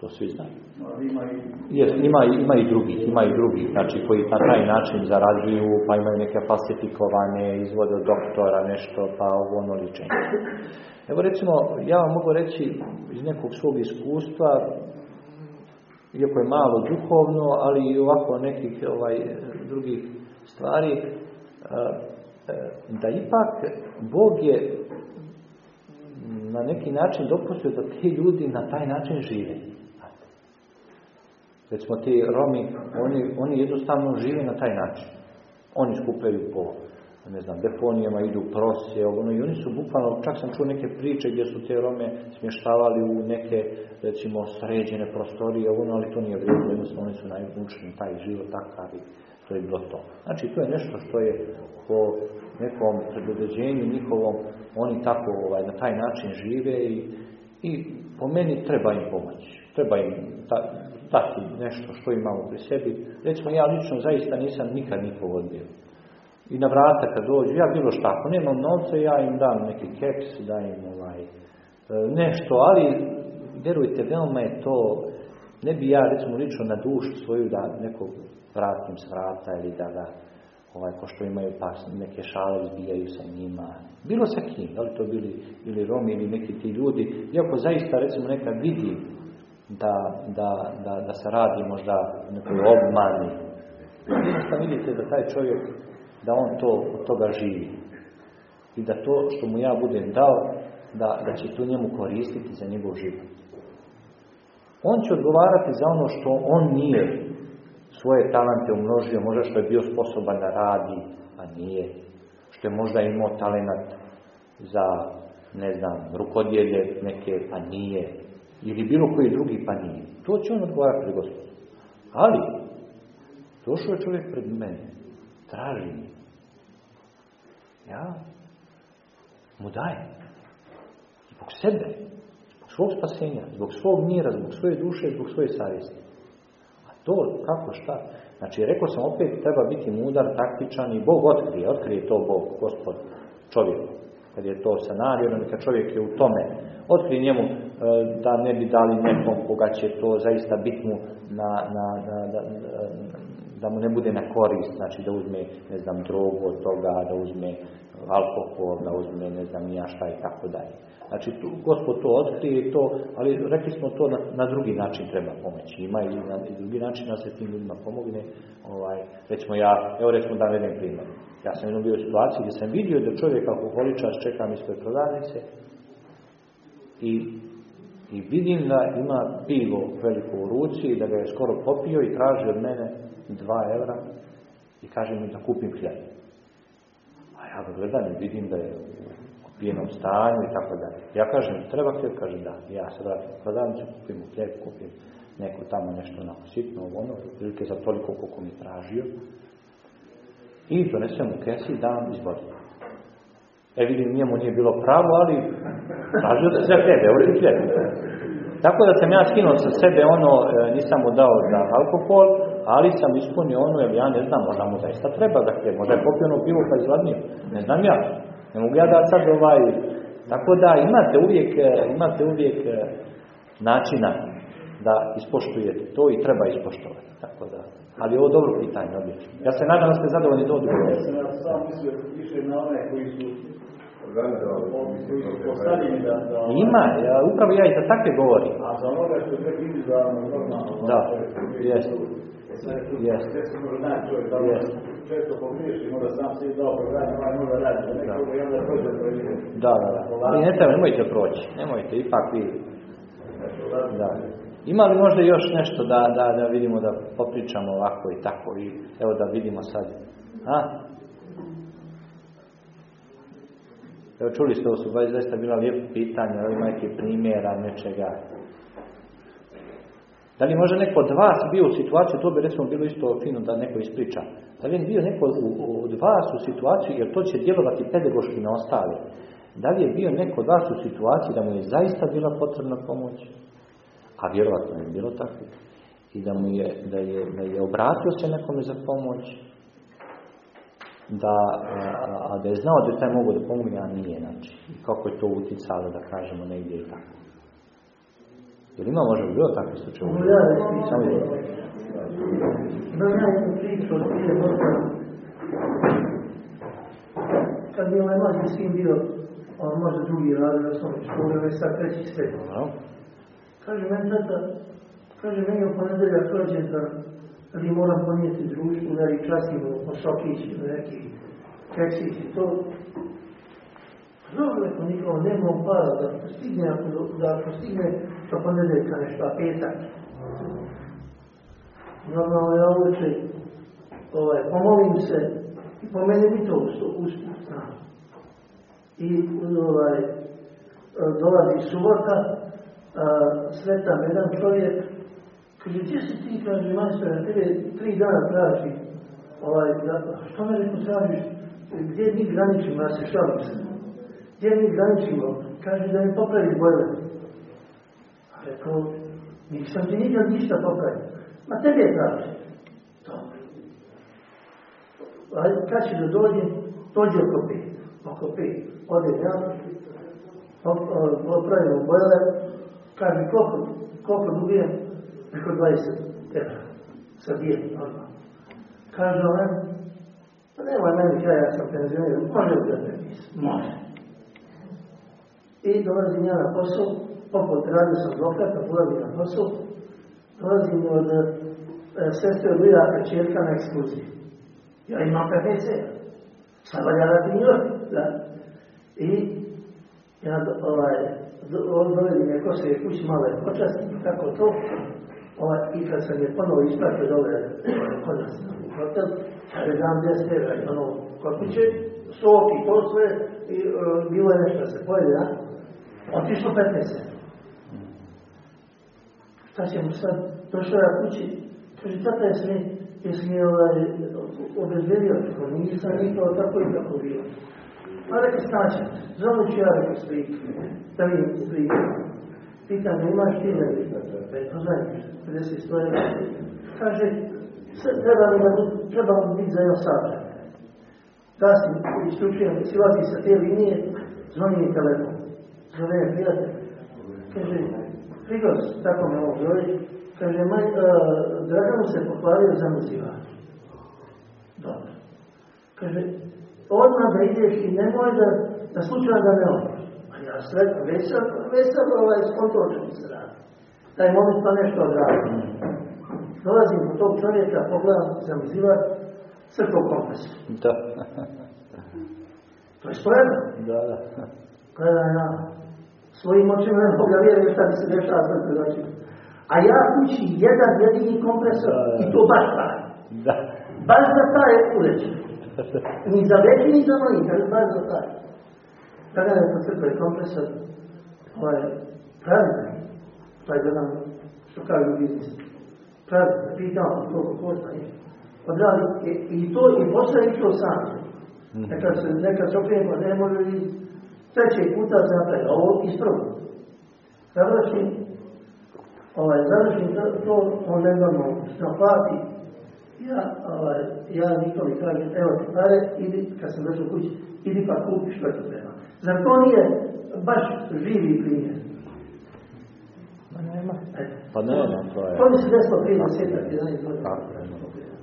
To svi znaju. Ima i, ima, ima i drugih, ima i drugih, znači koji na taj način zarađuju, pa imaju neke falsifikovane, izvode od doktora, nešto, pa ovo ono ličenje. Evo recimo, ja vam mogu reći iz nekog svog iskustva, iako je malo duhovno, ali i ovako nekih ovaj, drugih stvari, da ipak Bog je na neki način dopustio da ti ljudi na taj način žive. Recimo ti Romi, oni, oni jednostavno žive na taj način. Oni skupljaju po ne znam, deponijama, idu prosje, ono, i oni su bukvalno, čak sam čuo neke priče gdje su te Rome smještavali u neke, recimo, sređene prostorije, ono, ali to nije vrijedno, jednostavno oni su najučeni taj život takav i to je bilo to. Znači, to je nešto što je po nekom predodređenju njihovom, oni tako ovaj, na taj način žive i, i po meni treba im pomoći. Treba im ta, dati nešto što imamo pri sebi. Recimo, ja lično zaista nisam nikad nikogo odbio. I na vrata kad dođu, ja bilo šta, ako nemam novca, ja im dam neki keks, dajem ovaj, e, nešto, ali vjerujte, veoma je to, ne bi ja recimo lično na dušu svoju da nekog vratim s vrata ili da ga, ovaj, ko što imaju pa neke šale izbijaju sa njima. Bilo sa kim, da li to bili ili Romi ili neki ti ljudi, iako zaista recimo nekad vidim da, da, da, da se radi možda nekoj obmani. Vidite da taj čovjek, da on to od toga živi. I da to što mu ja budem dao, da, da će to njemu koristiti za njegov život. On će odgovarati za ono što on nije svoje talente umnožio, možda što je bio sposoban da radi, a nije. Što je možda imao talenat za, ne znam, rukodjelje neke, pa nije ili bilo koji drugi pa nije. To će on odgovarati pred gospodom. Ali, došao je čovjek pred mene, traži mi. Ja mu dajem. Zbog sebe, zbog svog spasenja, zbog svog mira, zbog svoje duše, zbog svoje savjesti. A to, kako, šta? Znači, rekao sam opet, treba biti mudar, taktičan i Bog otkrije, otkrije to Bog, gospod, čovjeku. Kad je to namjerom kad čovjek je u tome, otkrije njemu E, da ne bi dali nekom koga će to zaista biti mu na, na, na, da, da mu ne bude na korist, znači da uzme, ne znam, drogu od toga, da uzme alkohol, da uzme, ne znam, nija šta i tako dalje. Znači, tu, gospod to otkrije to, ali rekli smo to na, na drugi način treba pomoći. Ima i na i drugi način da se tim ljudima pomogne. Ovaj, recimo ja, evo recimo da vedem primjer. Ja sam jednom bio u situaciji gdje sam vidio da čovjek alkoholičar čeka ispred prodavnice i i vidim da ima pivo veliko u ruci i da ga je skoro popio i traži od mene dva evra i kaže mi da kupim hljeb. A ja ga gledam i vidim da je u pijenom stanju i tako dalje. Ja kažem, treba hljeb? Kaže da. Ja se vratim u prodavnicu, kupim hljeb, kupim neko tamo nešto onako sitno, ono, prilike za toliko koliko mi tražio. I donesem u kesi i dam izvoditi. E vidim, njemu nije bilo pravo, ali tražio da ovo je hljeb. Tako da sam ja skinuo sa sebe ono, e, nisam mu dao za alkohol, ali sam ispunio ono, jer ja ne znam, možda mu zaista treba da hljeb, možda je popio ono pivo pa izladnio. Ne znam ja. Ne mogu ja da sad ovaj... Tako da imate uvijek, e, imate uvijek e, načina da ispoštujete to i treba ispoštovati. Tako da, ali ovo dobro pitanje. Ja se nadam da ste zadovoljni do odgovora. Ja sam sam mislio više na one koji su ima, ja, upravo ja i za takve govorim. A za onoga što je tek individualno normalno. Da, jest. Jest. Jest. Često pogriješi, možda sam si dao program, ovaj možda radi, za nekoga i onda prođe Da, da, da. Ali ne treba, nemojte proći, nemojte, ipak vi. Da. Ima li možda još nešto da, da, da vidimo, da popričamo ovako i tako i evo da vidimo sad. A? Evo čuli ste, ovo su zaista bila lijepo pitanja, ali neki primjera, nečega. Da li može neko od vas bio u situaciji, to bi recimo bilo isto fino da neko ispriča. Da li je bio neko od vas u situaciji, jer to će djelovati pedagoški na ostale. Da li je bio neko od vas u situaciji da mu je zaista bila potrebna pomoć? A vjerovatno je bilo tako. i da mu je, da je, da je obratio se nekome za pomoć, da, a, da je znao da je taj mogu da pomogne, a nije, znači. I kako je to uticalo, da kažemo, negdje i tako. Jer ima možda bilo slučaje? Samo je Imam ja jednu priču od prije godina. Kad je ovaj mlađi sin bio, on možda drugi radio, sam škole, već sad treći sve. Kaže meni tata, kaže meni u ponedeljak rođendan, ali moram ponijeti društvu da ih častimo po sokić, neki keksić i to. Dobro, rekao nikomu, nema para da postigne, da postigne do ponedeljka nešto, a petak. Normalno ja uveče ovaj, pomolim se i po meni bi to znam. I ovaj, dolazi subota, svetam jedan čovjek, kaže, gdje si ti, kaže, majstor, tebe tri dana traži, ovaj, da, što me reko tražiš, gdje mi graničimo, ja se šalim se, gdje mi graničimo, kaže da mi popravi bojle. A rekao, nisam ti nikad ništa popravio. Ma tebe je traži. Dobro. Ajde, kad će da dođe, dođe oko pet. Oko pet. Ode ja, popravimo bojler, kaže, koliko, koliko dobijem? Preko 20 evra. Sa dijetom, normalno. Kaže on, pa nemoj meni kaj, ja sam penzioniran, može li da Može. I dolazim ja na posao, poput radio sam advokata, dolazim na posao, dolazim od e, sestre od Iraka čerka na ekskluziji. Ja imam PPC. Sad valja da ti njoj. Da. I ja ovaj, dovedi me ko se je kući malo je počasti, kako to. Ovaj, I kad sam je ponovo ispratio dole kod nas u hotel, kada dam 10 evra i ono kod kuće, sok i to sve, i uh, bilo je nešto se pojede, ja? Otišlo 15 Šta će mu sad? Došao ja kući, kaže, tata je sve, jesi mi ovaj, obezbedio, tako nisam nikao tako i tako bilo. A reka staće, zove ću ja reka slike, da vidim slike. Pitam me, imaš ti ne Pa to znaš, 50 stojeva. Kaže, treba mi da treba mi biti za jedno sat. Da si isključujem, silazi sa te linije, zvoni mi telefon. Zove je prijatelj. Kaže, Frigos, tako me ovo zove, kaže, maj, uh, Draganu se pohvalio za muzivač. Dobro. Kaže, odmah da ideš i nemoj da, da slučajno da ne odeš. Sam, već sam ovaj skontočan se radi. Taj moment pa nešto odradi. Dolazim do tog čovjeka, pogledam za muzivač, crkvo kompas. Da. To je spremno. Da, da. Gledam ja, svojim očima ne mogu da vjerujem šta mi se dešava sve pred očima. A ja kući jedan jedini kompresor i to baš taj. Da. Baš za taj uređaj. Ni za veći, ni za manji, kaže baš za taj. Kada je po crkve kompresor, ovaj, pravidan, to je jedan, što kažu u biznisu, pravidan, pitam koliko košta je. Odradi, i to, i posle i to sam. Neka se, neka se okrenemo, ne može i trećeg puta se a ovo ispravo. Završim, ovaj, završim to, to on nedavno se naplati, ja, ovaj, ja Nikoli kažem, evo ti pare, idi, kad sam došao kući, idi pa kupi što ti treba. Zar to nije baš živi primjer? Ma nema. Pa ne, no, to je... To mi se desilo prije desetak, 11 godina.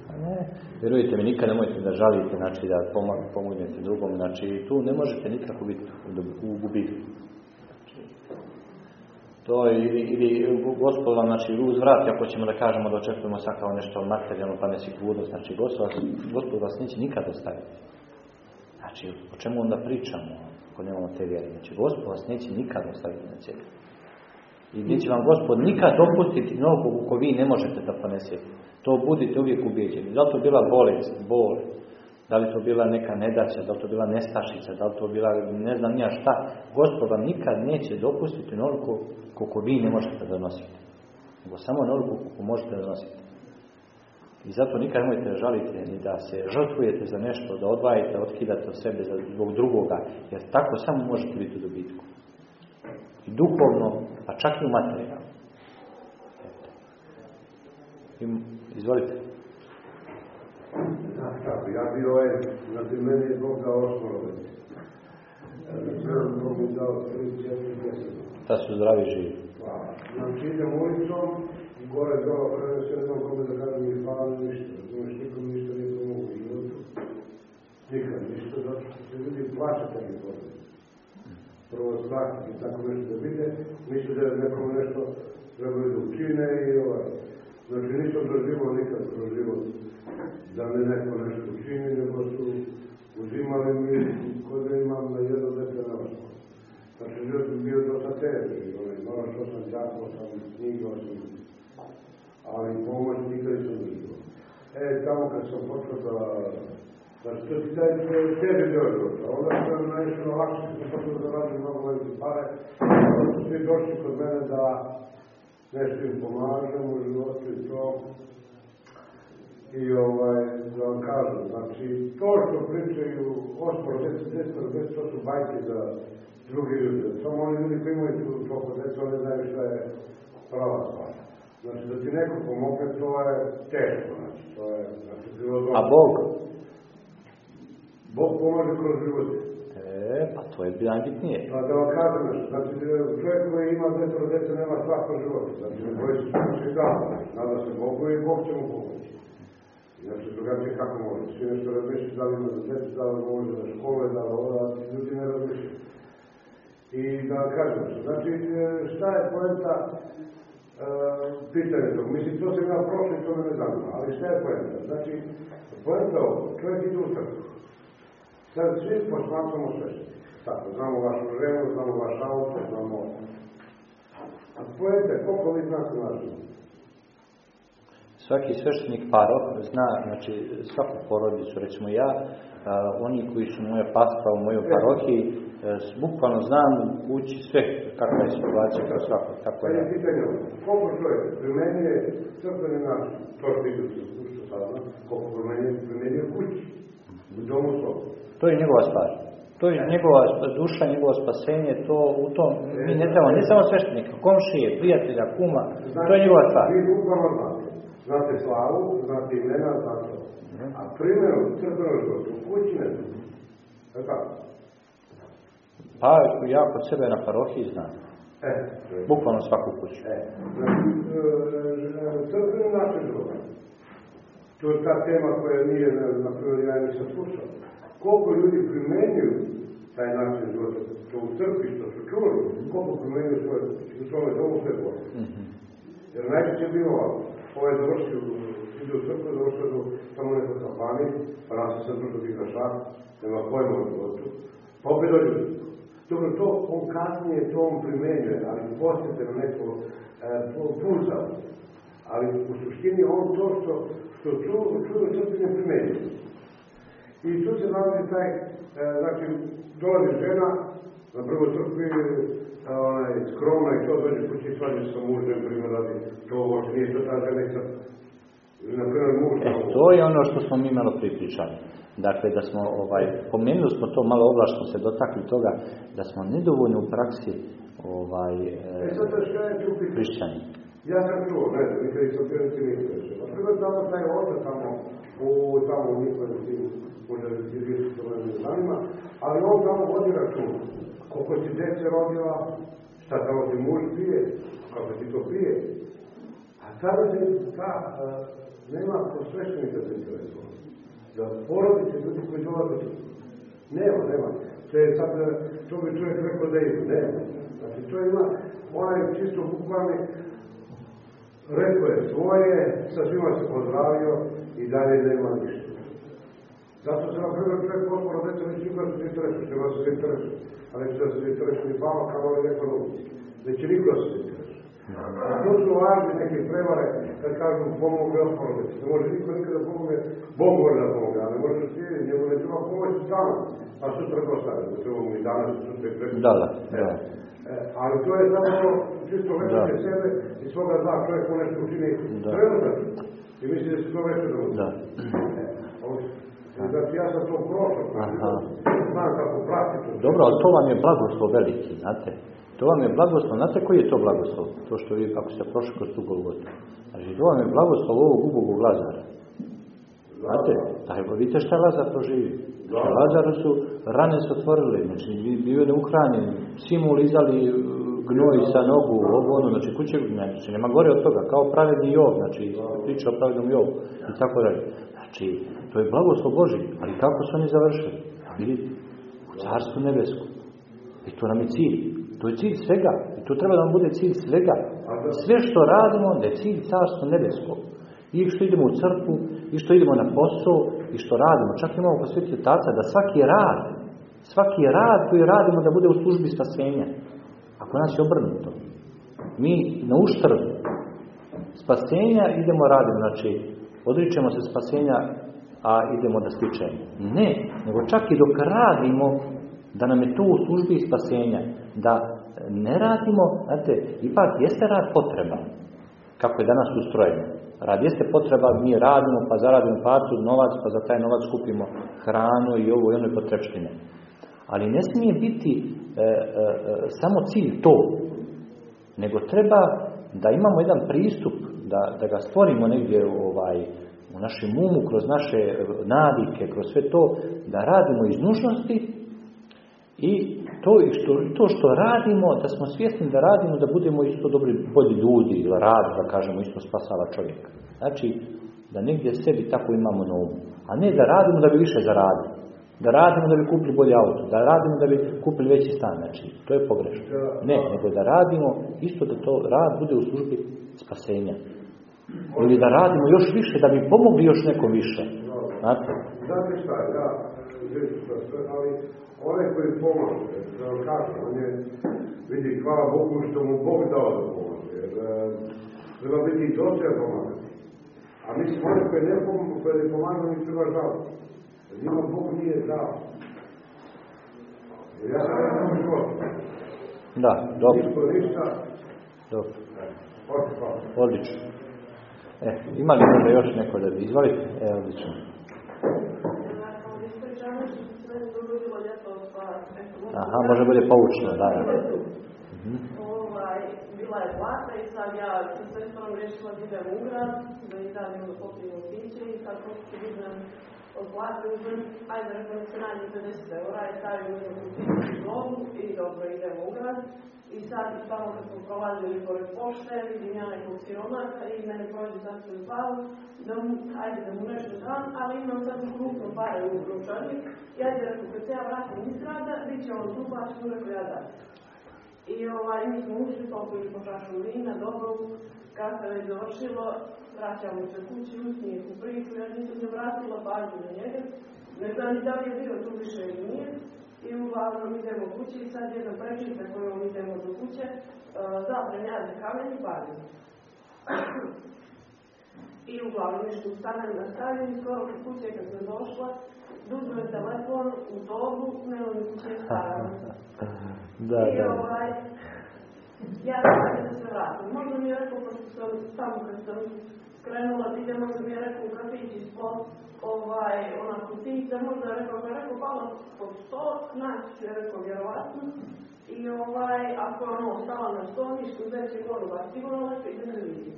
Pa ne. Vjerujte mi, nikad nemojte da žalite, znači da pomognete drugom, znači tu ne možete nikako biti u gubitku. Znači, to je, ili, ili gospod vam, znači, uzvrat, ako ćemo da kažemo da očekujemo sad kao nešto materijalno, pa nesigurnost, znači, gospod, gospod vas neće nikad ostaviti. Znači, o čemu onda pričamo, ako nemamo te vjere? Znači, gospod vas neće nikad ostaviti na cijeli. I gdje će vam gospod nikad dopustiti nogu ko vi ne možete da ponesete. To budite uvijek ubijeđeni. Da li to bila bolest, bol, da li to bila neka nedaća, da li to bila nestašica, da li to bila ne znam ja šta. Gospod vam nikad neće dopustiti onoliko koliko vi ne možete da nosite. Nego samo onoliko koliko možete da nosite. I zato nikad nemojte da žalite ni da se žrtvujete za nešto, da odvajate, otkidate od sebe zbog drugoga, jer tako samo možete biti u dobitku. I duhovno, pa čak i u materijalno. Izvolite. Da, tako, ja bi ovaj, znači meni je Bog dao već. Bog mi dao 3, 4, 10. Da su zdravi živi. Znači idem ulicom, gore dole, prve se ne znam kome da kažem mi hvala ništa. Znaš, nikom ništa nije pomogu u životu. Nikad ništa, zato što se ljudi plaća tako i godine. Prvo strah i tako nešto da vide, misle da je nekom nešto trebaju da učine i ovaj. Znači nisam doživao nikad kroz život da mi neko nešto učini, nego su uzimali mi kod da imam na jedno dete na osnovu. Znači život bi bio dosta teži, ovaj, malo što sam đakao sam, knjigao sam, ali pomoć nikad doživao. E, tamo kad sam počeo da Znači, to ti taj tebi deo života. Onda sam naišao na lakše, sam počeo da radim mnogo velike pare, onda su svi došli kod mene da nešto im pomažem u životu i to. I ovaj, da vam kažem, znači, to što pričaju osporo, deset, deset, deset, to su bajke za drugi ljudi. Samo oni ljudi koji imaju tu deca, oni znaju šta je prava stvar. Znači, da ti neko pomogne, to je teško, znači, to je, znači, bilo dobro. A Bog? Bog pomaže kroz život. E, pa to je najbitnije. Pa da vam kažem nešto, znači čovjek koji ima desetoro dece nema svako život, znači koji se sluči da, nada se Bogu i Bog će mu pomoći. Znači drugačije kako može, svi nešto razmišljati da li ima za dece, da li može za škole, da li ovo, da ljudi ne razmišljaju. I da vam kažem znači šta je poenta e, pitanje tog, mislim to sam ja prošlo i to me ne zanima, ali šta je poenta? Znači, poenta ovo, čovjek ide u crkvu, Sad svi posmatramo sveštenike. Tako, znamo vašu ženu, znamo vaš auto, znamo... A pojete, koliko vi znate naš Svaki sveštenik paroh zna, znači svaku porodicu, recimo ja, a, oni koji su moja pastva u mojoj parohiji, a, bukvalno znam u kući sve kakva je situacija kroz svako, tako je. je pitanje koliko čovjek primenjuje crkveni način, to što ide se što sada, koliko primenjuje u kući, u domu svom. To je njegova stvar. To je njegova duša, njegovo spasenje, to u tom, mi ne trebamo, ne samo sveštenika, komšije, prijatelja, kuma, to je njegova stvar. Vi bukvalno znate. Znate slavu, znate imena, znate ovo. A primjerom crkvenog života u kući ne znate. E tako? Pa ja kod sebe na parohiji znam. E, to je. Bukvalno svaku kuću. E, e, crkveni način života. To je ta tema koja nije, na- primjer, ja nisam slušao. Koliko ljudi primenjuju taj način života, to u crkvi što su čuli, koliko primenjuju svoje, u svome domu sve Bože. Jer najčešće je bilo ovako. Ovo je završio, ide u crkvu, završio do tamo nekoj kampani, pa nas se drugo igra šah, nema pojma o životu, pa opet dođe u crkvu. Dobro, to on kasnije to on primenjuje, ali postepeno neko e, pu- pulsa. Ali u suštini on to što, što čuo u crkvi ne primenjuje. I tu se nalazi taj, e, znači, dolazi žena, na prvoj crkvi, e, onaj, skromna i to dođe kući svađa se sa mužem, primjer radi, to uopšte nije to ta žena. E, to je ono što smo mi malo pripričali. Dakle, da smo, ovaj, pomenuli smo to malo ovlašno se dotakli toga, da smo nedovoljno u praksi ovaj, E, e, da je hrišćani. Ja sam čuo, ne znam, nikad nisam bio niti nisam rešio. Na primjer, tamo taj otac tamo, u, tamo u tim, možda ti riječi to ne zanima, ali on tamo vodi račun. Koliko si dece rodila, šta tamo ti muž pije, kako ti to pije. A tada se ta, nema ko sveštenika se interesuje. Da porodice ljudi koji dolaze tu. Nema, nema. To je sad, e, to bi čovjek rekao da ima, nema. Znači, to ima onaj čisto bukvalni, rekao je svoje, sa svima se pozdravio i dalje nema ništa. Zato se na primjer čovjek posporo deca neće nikoga se interesuje, treba se interesuje. A neće da se interesuje ni baba kao ovaj neko drugi. Neće niko se interesuje. A to su važne neke prevare, kad kažu još porodice. Ne može niko nikada pomogne, Bog može da pomogne, a ne može da slijedi, njemu ne treba pomoći stano. Pa sutra stane, da treba mu i danas, sutra i preko. Da, da, da. E, ali to je samo čisto veće sebe i svoga zna čovjek nešto učini Da. trenutačno. I misli da se to veće da Da. Znači ja sam to prošao. Znam kako pratiti. Dobro, ali to vam je blagoslov veliki, znate. To vam je blagoslov, znate koji je to blagoslov? To što vi, kako ste prošli kroz tu golgotu. Znači, to vam je blagoslov ovog ubogog Lazara. Znate, taj, vidite šta Lazar proživi. Znači, Lazaru su, rane se otvorile, znači, bio je neuhranjen, svi mu lizali uh, gnoj sa nogu, ovo ono, znači, kuće, znači, nema gore od toga, kao pravedni Jov, znači, priča o pravednom Jovu, i tako dalje. Znači, to je blagoslov Boži, ali kako su oni završili? A vidite, u carstvu nebesku. I to nam je cilj. To je cilj svega. I to treba da nam bude cilj svega. Sve što radimo, da je cilj carstva nebesko. I što idemo u crkvu, i što idemo na posao, i što radimo. Čak imamo posvetiti taca da svaki rad, svaki rad koji radimo da bude u službi spasenja. Ako nas je obrnuto. Mi na uštrb spasenja idemo radimo, znači odričemo se spasenja, a idemo da stičemo. Ne, nego čak i dok radimo, da nam je to u službi spasenja, da ne radimo, znate, ipak jeste rad potreba, kako je danas ustrojeno. Rad jeste potreba, mi radimo, pa zaradimo parcu novac, pa za taj novac kupimo hranu i ovo i ono potrebštine. Ali ne smije biti e, e, samo cilj to, nego treba da imamo jedan pristup, da, da ga stvorimo negdje ovaj, u našem umu, kroz naše navike, kroz sve to, da radimo iz nužnosti i to, što, to što radimo, da smo svjesni da radimo, da budemo isto dobri, bolji ljudi, ili rad, da kažemo, isto spasava čovjeka. Znači, da negdje sebi tako imamo na umu. A ne da radimo da bi više zaradili. Da radimo da bi kupili bolji auto, da radimo da bi kupili veći stan, znači, to je pogrešno. Ne, nego da radimo isto da to rad bude u službi spasenja. Ili da radimo još više, da bi pomogli još nekom više. Znate? Znate šta, ja, ali onaj koji pomože, da vam kažem, on je, vidi, hvala Bogu što mu Bog dao da pomože, jer treba biti i to sve pomagati. A mi smo oni koji ne pomogu, koji ne pomažu, mi treba žaliti. Jer njima Bog nije dao. Jer ja sam život. Da, dobro. Ništa, ništa. Dobro. Odlično. E, ima li možda još neko da bi izvolite? E, odlično. Aha, može bude poučno, da, da. Mhm. Ovaj, bila je plata i sad ja sa sestrom rešila da idem u grad, da i radim da popijemo piće i sad pošto idem od plate uzmem, ajde rekao se nađe 50 eura i stavim u piću domu i dobro idem u grad. I sad tamo kad smo prolazili pored pošte, vidim ja nekog siromaka i mene prođe sad se zbavu, da mu, ajde da mu nešto dam, ali imam sad krupno pare u ručarnik, i ajde rekao, kad se ja vratim iz grada, bit će on tu, pa ću mu rekao ja da. I ovaj, mi smo ušli, popili po čašu vina, dobro, kad se već završilo, vraćamo se kući, usnije u priču, ja nisam se vratila pažnju na njega, ne znam ni da li je bio tu više ili nije, i uglavnom idemo kući i sad jedna prečica kojom idemo do kuće, uh, zaprem ja za kamen i palim. I uglavnom nešto ustanem na i skoro kod kuće kad sam došla, duzme telefon u dobu, mi kuće stavljeno. Da, I da. ovaj, ja sam da se vratim. Možda mi je rekao, pošto sam tamo kad sam skrenula, da idem, možda mi je rekao u kafić ispod, ovaj, ona kutica, možda je rekao, je rekao, palo pod sto, naći ću, je rekao, vjerovatno. I ovaj, ako je ono ostala na sto, ništa, uzeti goru, ba sigurno lepo ide ne vidi.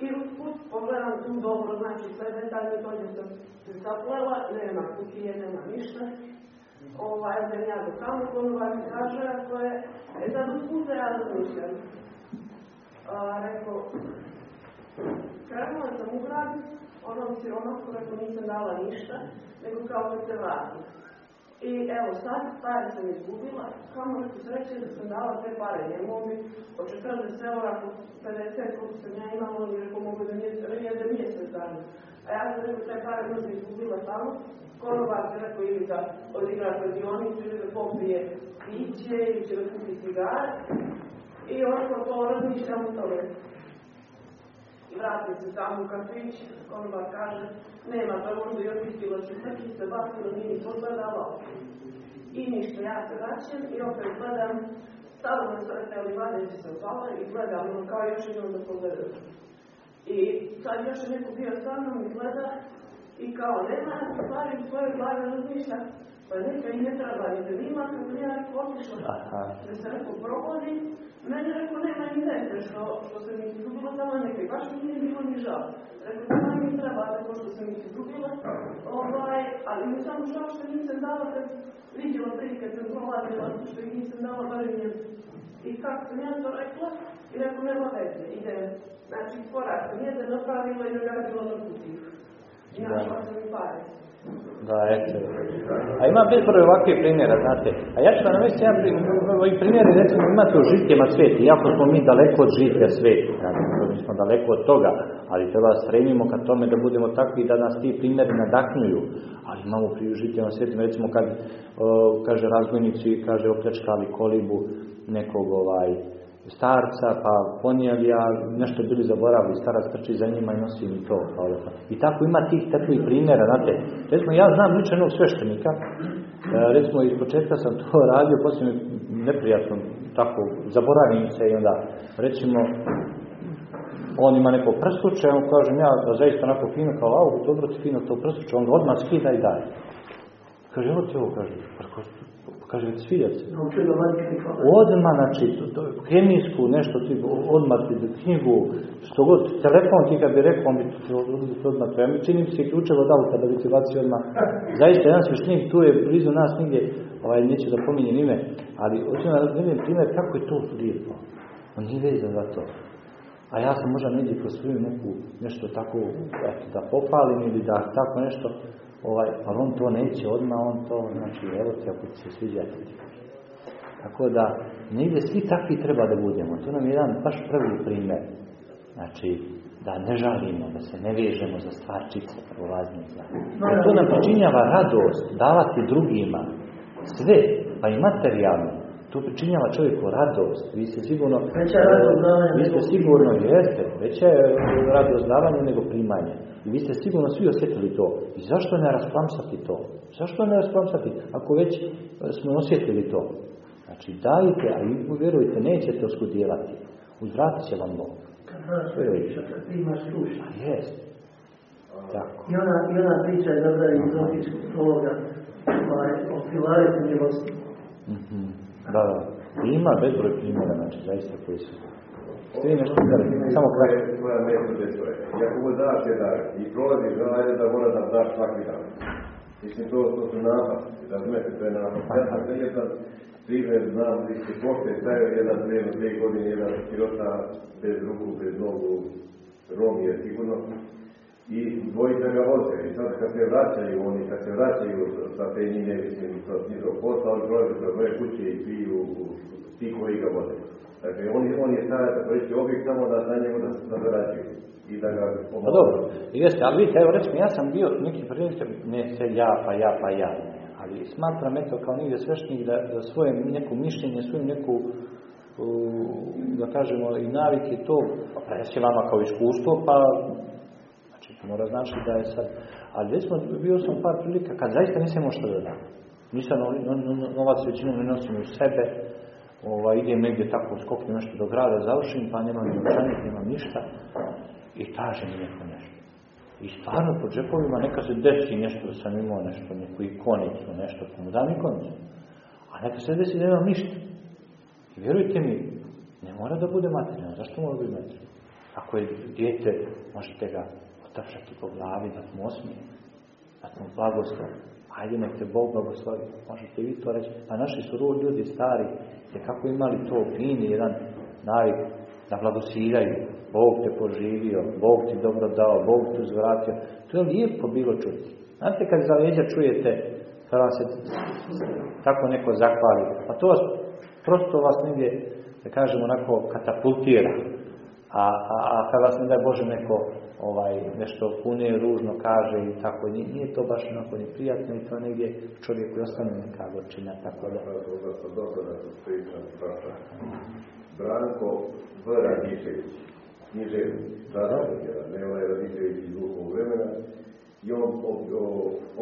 I usput pogledam tu dobro, znači sve detaljne dođe sam se zaplela, nema kutije, nema ništa. Ovaj, da ja do tamo, konobar mi kaže, ako je, e sad usput ja razmišljam. Rekao, krenula sam u grad, onom siromaku, rekao nisam dala ništa, nego kao kad se vratim. I evo sad, pare sam izgubila, kao rekao sreće da sam dala te pare njemu, bi od 40 eura, 50 koliko sam ja imala, on je rekao mogu da mi je za mjesec dana. A ja sam rekao te pare možda izgubila tamo, konobar se rekao ili da odigra kladionicu, ili da popije piće, ili će da kupi cigare. I onako to razmišljam u tome. I vratim se tamo u kafić, konobar kaže, nema, to možda i očistilo se neki se bacilo, nije ni pogledala. I ništa, ja se vraćam i opet gledam, stalo me sreteli vadeći se upala i gledam ono kao još jednom da pogledam. I sad još je neko bio sa mnom i gleda I kao, nema stvari u svojoj glavi razmišlja, pa neka i ne treba ni da nima, kad ja otišla, da se rekao provodi, meni rekao nema ni veze što, što se mi izgubila tamo neke, baš mi nije bilo ni žao. Rekao, nema mi treba tako što se mi izgubila, ovaj, ali mi samo žao što nisam dala kad vidjela prije kad sam prolazila, što ih nisam dala barem I kako sam ja to rekla, i rekao, nema veze, ide, znači korak sam jedan napravila i nagradila na putih. I našla sam i pare. Da, eto. A ima bezbroj ovakvih primjera, znate. A ja ću vam navesti jedan ovi primjeri, recimo, imate u žitljima sveti, iako smo mi daleko od žitlja sveti, znači, mi smo daleko od toga, ali treba stremimo ka tome da budemo takvi da nas ti primjeri nadahnjuju. Ali imamo pri žitljima svetima, recimo, kad, kaže, razgojnici, kaže, opljačkali kolibu nekog, ovaj, starca, pa ponijeli, a nešto bili zaboravili, starac trči za njima i nosi im to. I tako ima tih takvih primjera, znate. Recimo, ja znam ličenog sveštenika, e, recimo, iz početka sam to radio, poslije mi neprijatno, tako, zaboravim se i onda, recimo, on ima neko prstuče, on kaže, ja da zaista onako fino, kao, au, dobro ti fino to prstuče, on odmah skida i daje. Kaže, evo ti ovo, kaže, Kaže, sviđa se. Odmah, znači, kemijsku, nešto ti, odmah ti knjigu, što god, telefon ti kad bi rekao, on bi to odmah treba. Mi se ključevo dao kada bi ti bacio odmah. Zaista, jedan svešnik tu je blizu nas nigdje, ovaj, neću da pominjem ime, ali hoću da vidim primjer kako je to lijepo. On nije vezan za to. A ja sam možda negdje kroz svoju neku, nešto tako, eto, da popalim ili da tako nešto, ovaj, ali on to neće odmah, on to, znači, evo ti ako ti se sviđa, ti Tako da, negdje svi takvi treba da budemo. To nam je jedan baš prvi primjer. Znači, da ne žalimo, da se ne vežemo za stvarčice prolaznica. Jer to nam pričinjava radost, davati drugima. Sve, pa i materijalno. To pričinjava čovjeku radost. Vi ste sigurno... Veća radost davanja. Vi ste sigurno, jeste, veća je radost davanja nego primanje. I vi ste sigurno svi osjetili to. I zašto ne rasplamsati to? Zašto ne rasplamsati? Ako već smo osjetili to. Znači dajte, a i vjerujte, nećete oskudjelati. Uzvratit će vam Bog. Kad ti imaš sluša. A jest. Tako. I ona, i ona priča je dobra iz opijskog ovoga ovaj, o pilaretu milosti. Mm Da, da. Ima bezbroj primjera, znači, zaista koji su svi nešto samo kratko. Tvoja metoda to je. I ako mu daš jedan i prolazi znanje da mora da daš svaki dan. Mislim, to, to su napad. Razumete, to je napad. Ja sam jedan primjer, znam, gdje se pošte stavio jedan dnevno, dvije godine, jedan sirota bez ruku, bez nogu, Rom je sigurno. I dvojica ga voze. I sad kad se vraćaju oni, kad se vraćaju sa te njine, mislim, sa njihov posla, oni prolaze kroz moje kuće i piju ti koji ga vode. Dakle, on, on je stavio da koristi objekt samo da za njemu da, da zarađuju i da ga Pa dobro, jeste, ali vidite, evo recimo, ja sam bio neki prilike, ne se ja, pa ja, pa ja, ali smatram eto kao nigdje svešnik da, da svoje neko mišljenje, svoju neku da kažemo i navike to presi vama kao iskustvo, pa mora znači da je sad, ali recimo bio sam par prilika kad zaista nisam imao što da dam. Nisam novac većinom ne nosim u sebe, ovaj, idem negdje tako skoknem nešto do grada, završim, pa nemam ni novčanik, nemam ništa i mi neko nešto. I stvarno po džepovima neka se desi nešto da sam imao nešto, neku ikonicu, nešto, pa mu dam ikonicu. A neka se desi da nemam ništa. I vjerujte mi, ne mora da bude materijalno. Zašto mora biti materijalno? Ako je dijete, možete ga otapšati po glavi, da mu osmije, da mu blagoslov. Ajde, nek te Bog blagoslovi. Možete vi to reći. Pa naši su ljudi stari, je kako imali to fini jedan navik da blagosiljaju. Bog te poživio, Bog ti dobro dao, Bog ti uzvratio. To je lijepo bilo čuti. Znate kad za leđa čujete kad vam se tako neko zahvali, pa to vas, prosto vas negdje, da kažemo, onako katapultira. A, a, a kad vas ne da Bože neko ovaj, nešto pune, ružno kaže i tako, nije, nije to baš onako ni prijatno i to negdje čovjeku ostane neka gorčina, tako da. Dobro da se Branko V. Radičević, književnik, zastupnik jedan, ne ovaj Radičević iz vremena, i on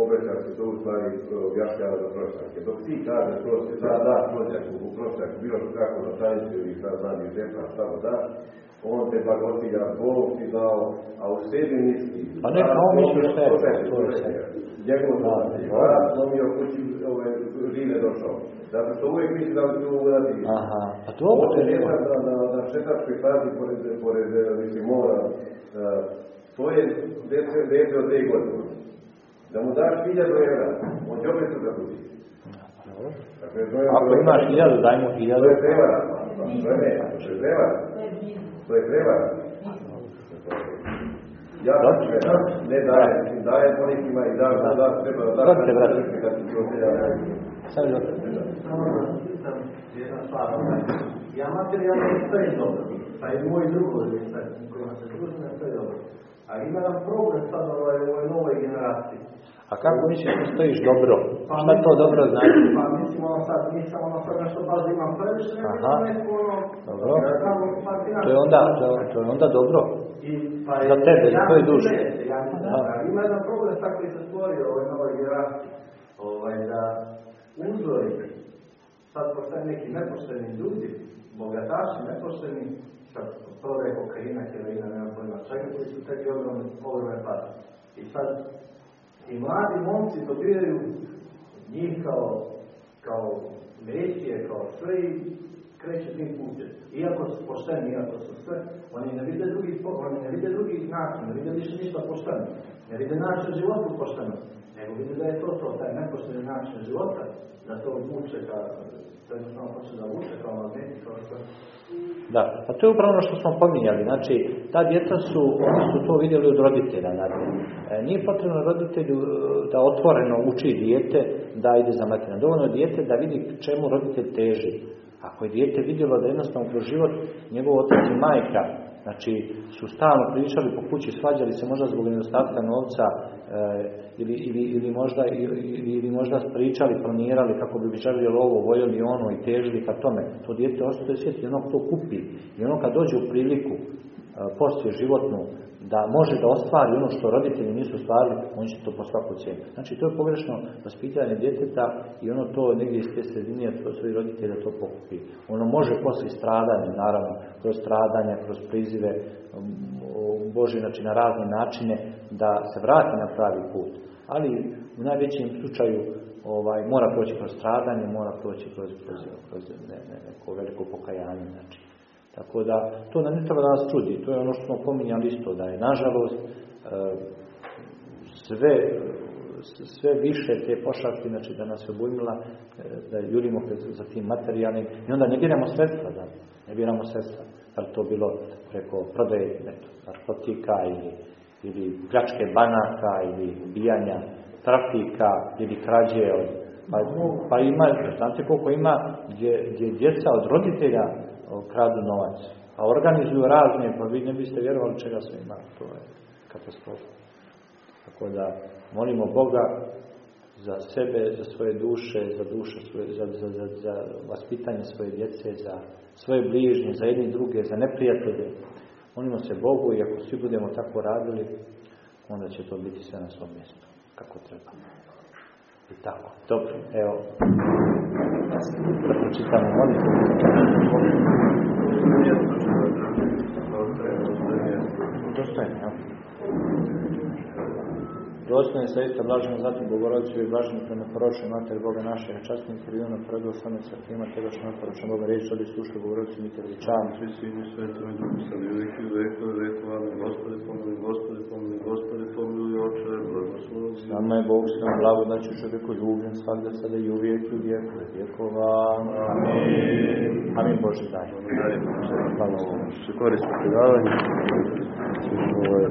obraća se to u stvari objašnjava za prošljake. Dok ti kaže prošljak, da da prošljak u prošljak, bilo kako na tajnicu ili šta znam iz džepa, šta da on te blagotilja, Bog ti dao, a u sebi misli. Pa neka on misli sve, to je. Njegov dan, vrat slomio kući, ove, žive došao. Zato što uvijek misli da ovo uradi. Aha, pa dobro, Ovo to je je na, šetačkoj stazi pored, pored, mislim, mora, uh, to je dete, dete od te godine. Da mu daš hiljadu evra, on će opet sutra budi. Dakle, to je, Ako imaš hiljadu, daj mu hiljadu. To je prevara. To je ne, to je prevara. To je prevara. Ja ne daje, mislim, daje ponekima i da, da, da, treba da Dobro te, brate. kad ti. Sad je dobro. Samo da pitam jedna stvar. Ja materijalno sve je dobro, pa i moj kojima se družim. A ima nam problem sad ovaj, u ovoj novoj generaciji. A kako misliš da stojiš dobro? Šta to dobro znači? Pa mislim ono sad, nisam ono sad nešto baš imam previše, Aha. neko ono, Dobro. pa To je onda, to, to je onda dobro. I, pa Za tebe, za ja dušu. da jeste, Ja da, Da. ima jedan problem sad koji se stvorio u ovoj novoj generaciji. Ovaj, da uzori, sad postoje neki nepošteni ljudi, bogataši, nepošteni, sad prodaje kokaina, heroina, nema pojma čega, koji su tekli ogromne, ogromne pare. I sad, i mladi momci dobijaju njih kao, kao mesije, kao sve i kreće tim putem. Iako su pošteni, iako su sve, oni ne vide drugi, oni ne vide drugi način, ne vide više ništa pošteno. Ne vide način života pošteno, nego vide da je to to, taj nepošteni način života, da to vuče ka, da pa to je upravo ono što smo pominjali. Znači, ta djeca su, oni su to vidjeli od roditelja. Znate. E, nije potrebno roditelju e, da otvoreno uči dijete da ide za materijom. Dovoljno je dijete da vidi čemu roditelj teži. Ako je dijete vidjelo da jednostavno kroz život njegov otac i majka Znači, su stalno pričali po kući, svađali se možda zbog nedostatka novca e, ili, ili, ili, možda, ili, ili možda pričali, planirali kako bi željeli ovo, voljeli ono i težili ka tome. To dijete ostaje svijeti i ono to kupi. I ono kad dođe u priliku e, poslije životnu da može da ostvari ono što roditelji nisu stvarili, on će to po svaku cijenu. Znači, to je pogrešno vaspitanje djeteta i ono to negdje iz te sredine od svojih roditelja to pokupi. Ono može poslije stradanja, naravno, kroz stradanja, kroz prizive um, Bože, znači na razne načine, da se vrati na pravi put. Ali u najvećem slučaju ovaj, mora proći kroz stradanje, mora proći kroz, kroz, kroz ne, ne, neko veliko pokajanje. Znači. Tako da, to ne treba da nas čudi. To je ono što smo pominjali isto, da je nažalost e, sve, sve više te pošasti, znači da nas je obujmila, e, da jurimo za tim materijalnim i onda ne biramo sredstva, da, ne biramo sredstva. Da li to bilo preko prodaje narkotika ili, ili pljačke banaka ili ubijanja trafika ili krađe od pa, pa ima, znate koliko ima gdje, gdje djeca od roditelja kradu novac. A organizuju razne, pa vi ne biste vjerovali čega sve ima. To je katastrofa. Tako da molimo Boga za sebe, za svoje duše, za duše za, za, za, za vaspitanje svoje djece, za svoje bližnje, za jedni druge, za neprijatelje. Molimo se Bogu i ako svi budemo tako radili, onda će to biti sve na svom mjestu, kako treba. I tako. Dobro, evo. Przeczytamy modlitwę. Do szczęścia. Dostojno. Dostojno sa blaženo zatim Bogorodicu i blaženo prema poročnoj mater Boga našeg, častnim krivima, preglasame sa tima, tega što nam poročno Boga reći, ali slušaj Bogorodicu, mi te veličavamo. Svi svimi svetom i duhu sam i uvijek i uvijek i uvijek Amen. Gospode pomiluj, Gospode pomiluj, Gospode pomiluj, Oče, blagoslovi. Nama je Bog sam blagodaću čovjeku ljubljen, svakda sada i uvijek i uvijek, vijekova. Amin. Amin Bože daj. Hvala Bogu. Što koristite predavanje. Ovo je